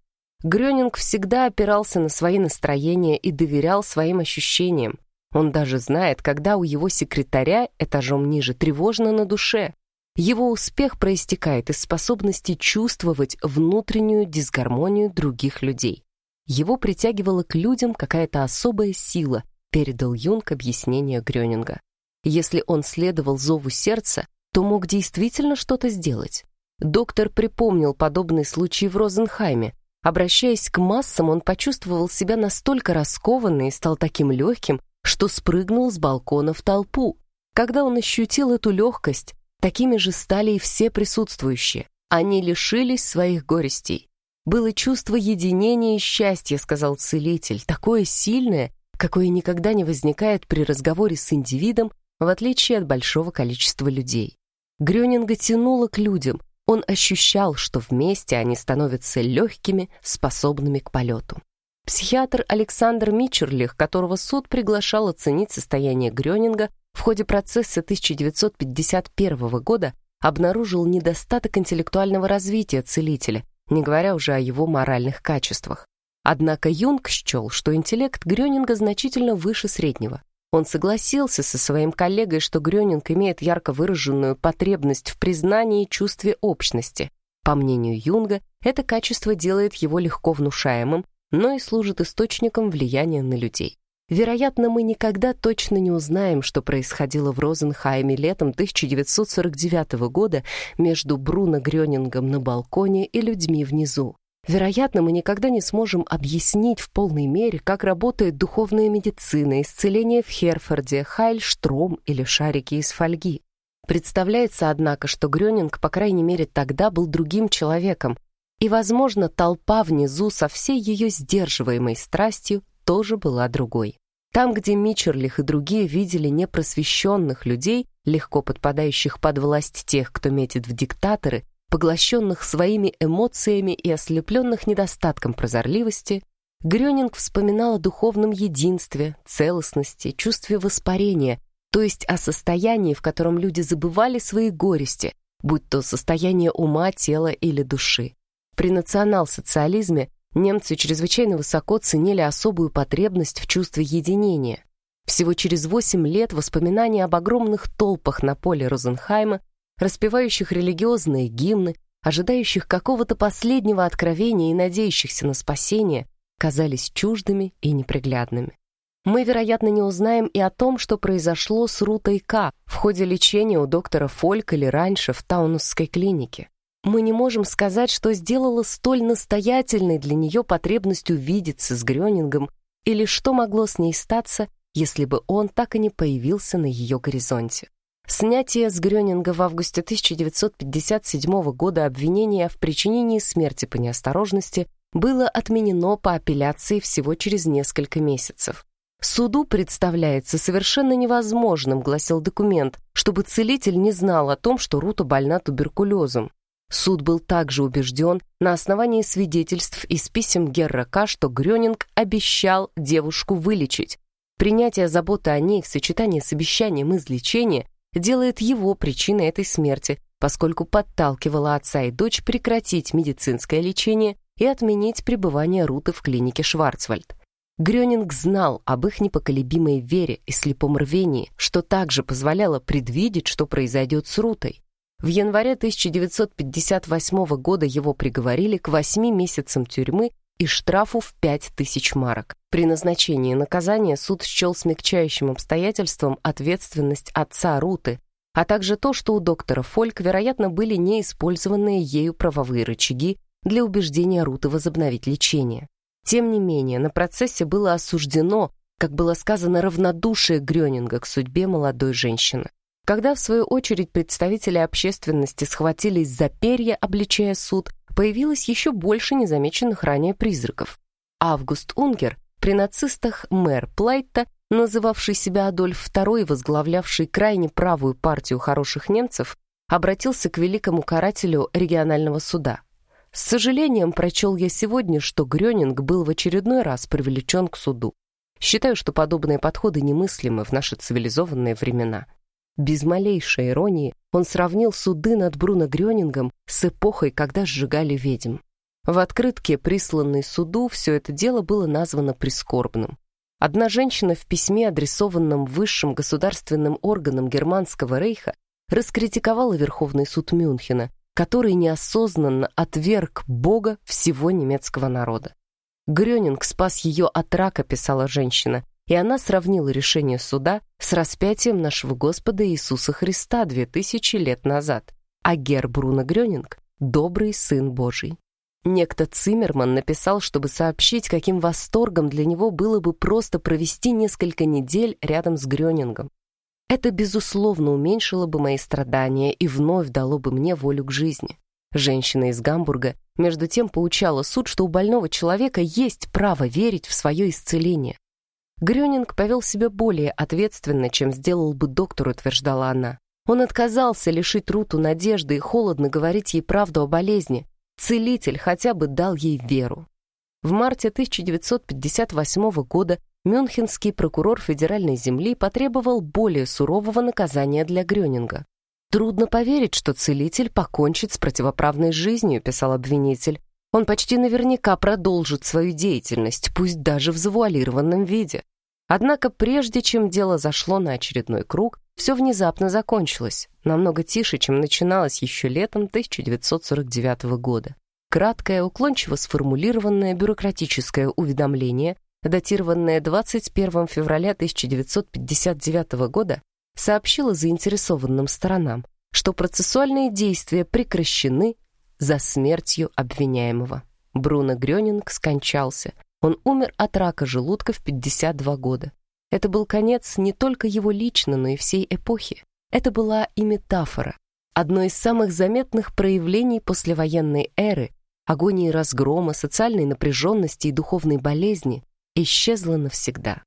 Грёнинг всегда опирался на свои настроения и доверял своим ощущениям. Он даже знает, когда у его секретаря этажом ниже тревожно на душе. Его успех проистекает из способности чувствовать внутреннюю дисгармонию других людей. Его притягивала к людям какая-то особая сила, передал Юнг объяснение Грёнинга. Если он следовал зову сердца, то мог действительно что-то сделать. Доктор припомнил подобный случай в Розенхайме, Обращаясь к массам, он почувствовал себя настолько раскованно и стал таким легким, что спрыгнул с балкона в толпу. Когда он ощутил эту легкость, такими же стали и все присутствующие. Они лишились своих горестей. Было чувство единения и счастья, сказал целитель, такое сильное, какое никогда не возникает при разговоре с индивидом, в отличие от большого количества людей. Грёнинга тянуло к людям, Он ощущал, что вместе они становятся легкими, способными к полету. Психиатр Александр Мичерлих, которого суд приглашал оценить состояние Грёнинга, в ходе процесса 1951 года обнаружил недостаток интеллектуального развития целителя, не говоря уже о его моральных качествах. Однако Юнг счел, что интеллект Грёнинга значительно выше среднего. Он согласился со своим коллегой, что Грёнинг имеет ярко выраженную потребность в признании и чувстве общности. По мнению Юнга, это качество делает его легко внушаемым, но и служит источником влияния на людей. Вероятно, мы никогда точно не узнаем, что происходило в Розенхайме летом 1949 года между Бруно Грёнингом на балконе и людьми внизу. Вероятно, мы никогда не сможем объяснить в полной мере, как работает духовная медицина, исцеление в Херфорде, Хайльштром или шарики из фольги. Представляется, однако, что Грёнинг, по крайней мере, тогда был другим человеком, и, возможно, толпа внизу со всей ее сдерживаемой страстью тоже была другой. Там, где Мичерлих и другие видели непросвещенных людей, легко подпадающих под власть тех, кто метит в диктаторы, поглощенных своими эмоциями и ослепленных недостатком прозорливости, Грёнинг вспоминал о духовном единстве, целостности, чувстве воспарения, то есть о состоянии, в котором люди забывали свои горести, будь то состояние ума, тела или души. При национал-социализме немцы чрезвычайно высоко ценили особую потребность в чувстве единения. Всего через 8 лет воспоминания об огромных толпах на поле Розенхайма, распевающих религиозные гимны, ожидающих какого-то последнего откровения и надеющихся на спасение, казались чуждыми и неприглядными. Мы, вероятно, не узнаем и о том, что произошло с Рутой К. в ходе лечения у доктора Фольк или раньше в Таунусской клинике. Мы не можем сказать, что сделало столь настоятельной для нее потребность увидеться с Грёнингом или что могло с ней статься, если бы он так и не появился на ее горизонте. Снятие с Грёнинга в августе 1957 года обвинения в причинении смерти по неосторожности было отменено по апелляции всего через несколько месяцев. Суду представляется совершенно невозможным, гласил документ, чтобы целитель не знал о том, что Рута больна туберкулезом. Суд был также убежден на основании свидетельств из писем Герра К., что Грёнинг обещал девушку вылечить. Принятие заботы о ней в сочетании с обещанием излечения делает его причиной этой смерти, поскольку подталкивало отца и дочь прекратить медицинское лечение и отменить пребывание Руты в клинике Шварцвальд. Грёнинг знал об их непоколебимой вере и слепом рвении, что также позволяло предвидеть, что произойдет с Рутой. В январе 1958 года его приговорили к восьми месяцам тюрьмы и штрафу в 5000 марок. При назначении наказания суд счел смягчающим обстоятельством ответственность отца Руты, а также то, что у доктора Фольк, вероятно, были неиспользованные ею правовые рычаги для убеждения Руты возобновить лечение. Тем не менее, на процессе было осуждено, как было сказано, равнодушие Грёнинга к судьбе молодой женщины. Когда, в свою очередь, представители общественности схватились за перья, обличая суд, появилось еще больше незамеченных ранее призраков. Август Унгер, при нацистах мэр Плайтта, называвший себя Адольф II возглавлявший крайне правую партию хороших немцев, обратился к великому карателю регионального суда. С сожалением прочел я сегодня, что Грёнинг был в очередной раз привлечен к суду. Считаю, что подобные подходы немыслимы в наши цивилизованные времена. Без малейшей иронии он сравнил суды над Бруно Грёнингом с эпохой, когда сжигали ведьм. В открытке, присланной суду, все это дело было названо прискорбным. Одна женщина в письме, адресованном высшим государственным органам Германского рейха, раскритиковала Верховный суд Мюнхена, который неосознанно отверг Бога всего немецкого народа. Грёнинг спас ее от рака, писала женщина, и она сравнила решение суда с распятием нашего Господа Иисуса Христа две тысячи лет назад. А Гер Бруно Грёнинг — добрый сын Божий. Некто Циммерман написал, чтобы сообщить, каким восторгом для него было бы просто провести несколько недель рядом с Грёнингом. Это, безусловно, уменьшило бы мои страдания и вновь дало бы мне волю к жизни. Женщина из Гамбурга между тем поучала суд, что у больного человека есть право верить в свое исцеление. Грёнинг повел себя более ответственно, чем сделал бы доктор, утверждала она. Он отказался лишить Руту надежды и холодно говорить ей правду о болезни. Целитель хотя бы дал ей веру. В марте 1958 года Мюнхенский прокурор федеральной земли потребовал более сурового наказания для Грёнинга. «Трудно поверить, что целитель покончит с противоправной жизнью», — писал обвинитель. «Он почти наверняка продолжит свою деятельность, пусть даже в завуалированном виде». Однако прежде чем дело зашло на очередной круг, все внезапно закончилось, намного тише, чем начиналось еще летом 1949 года. Краткое, уклончиво сформулированное бюрократическое уведомление, датированное 21 февраля 1959 года, сообщило заинтересованным сторонам, что процессуальные действия прекращены за смертью обвиняемого. Бруно Грёнинг скончался. Он умер от рака желудка в 52 года. Это был конец не только его лично, но и всей эпохи. Это была и метафора, одно из самых заметных проявлений послевоенной эры, агонии разгрома, социальной напряженности и духовной болезни, исчезла навсегда.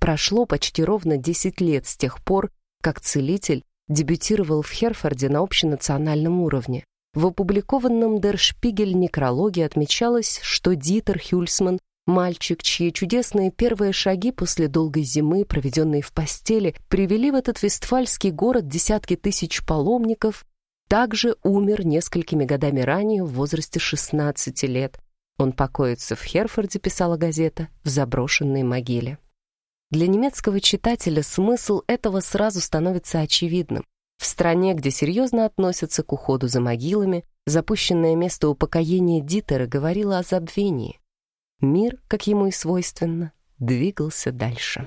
Прошло почти ровно 10 лет с тех пор, как целитель дебютировал в Херфорде на общенациональном уровне. В опубликованном Der Spiegel некрологе отмечалось, что Дитер Хюльсман, мальчик, чьи чудесные первые шаги после долгой зимы, проведенной в постели, привели в этот вестфальский город десятки тысяч паломников, также умер несколькими годами ранее в возрасте 16 лет. Он покоится в Херфорде, писала газета, в заброшенной могиле. Для немецкого читателя смысл этого сразу становится очевидным. В стране, где серьезно относятся к уходу за могилами, запущенное место упокоения Дитера говорило о забвении. Мир, как ему и свойственно, двигался дальше.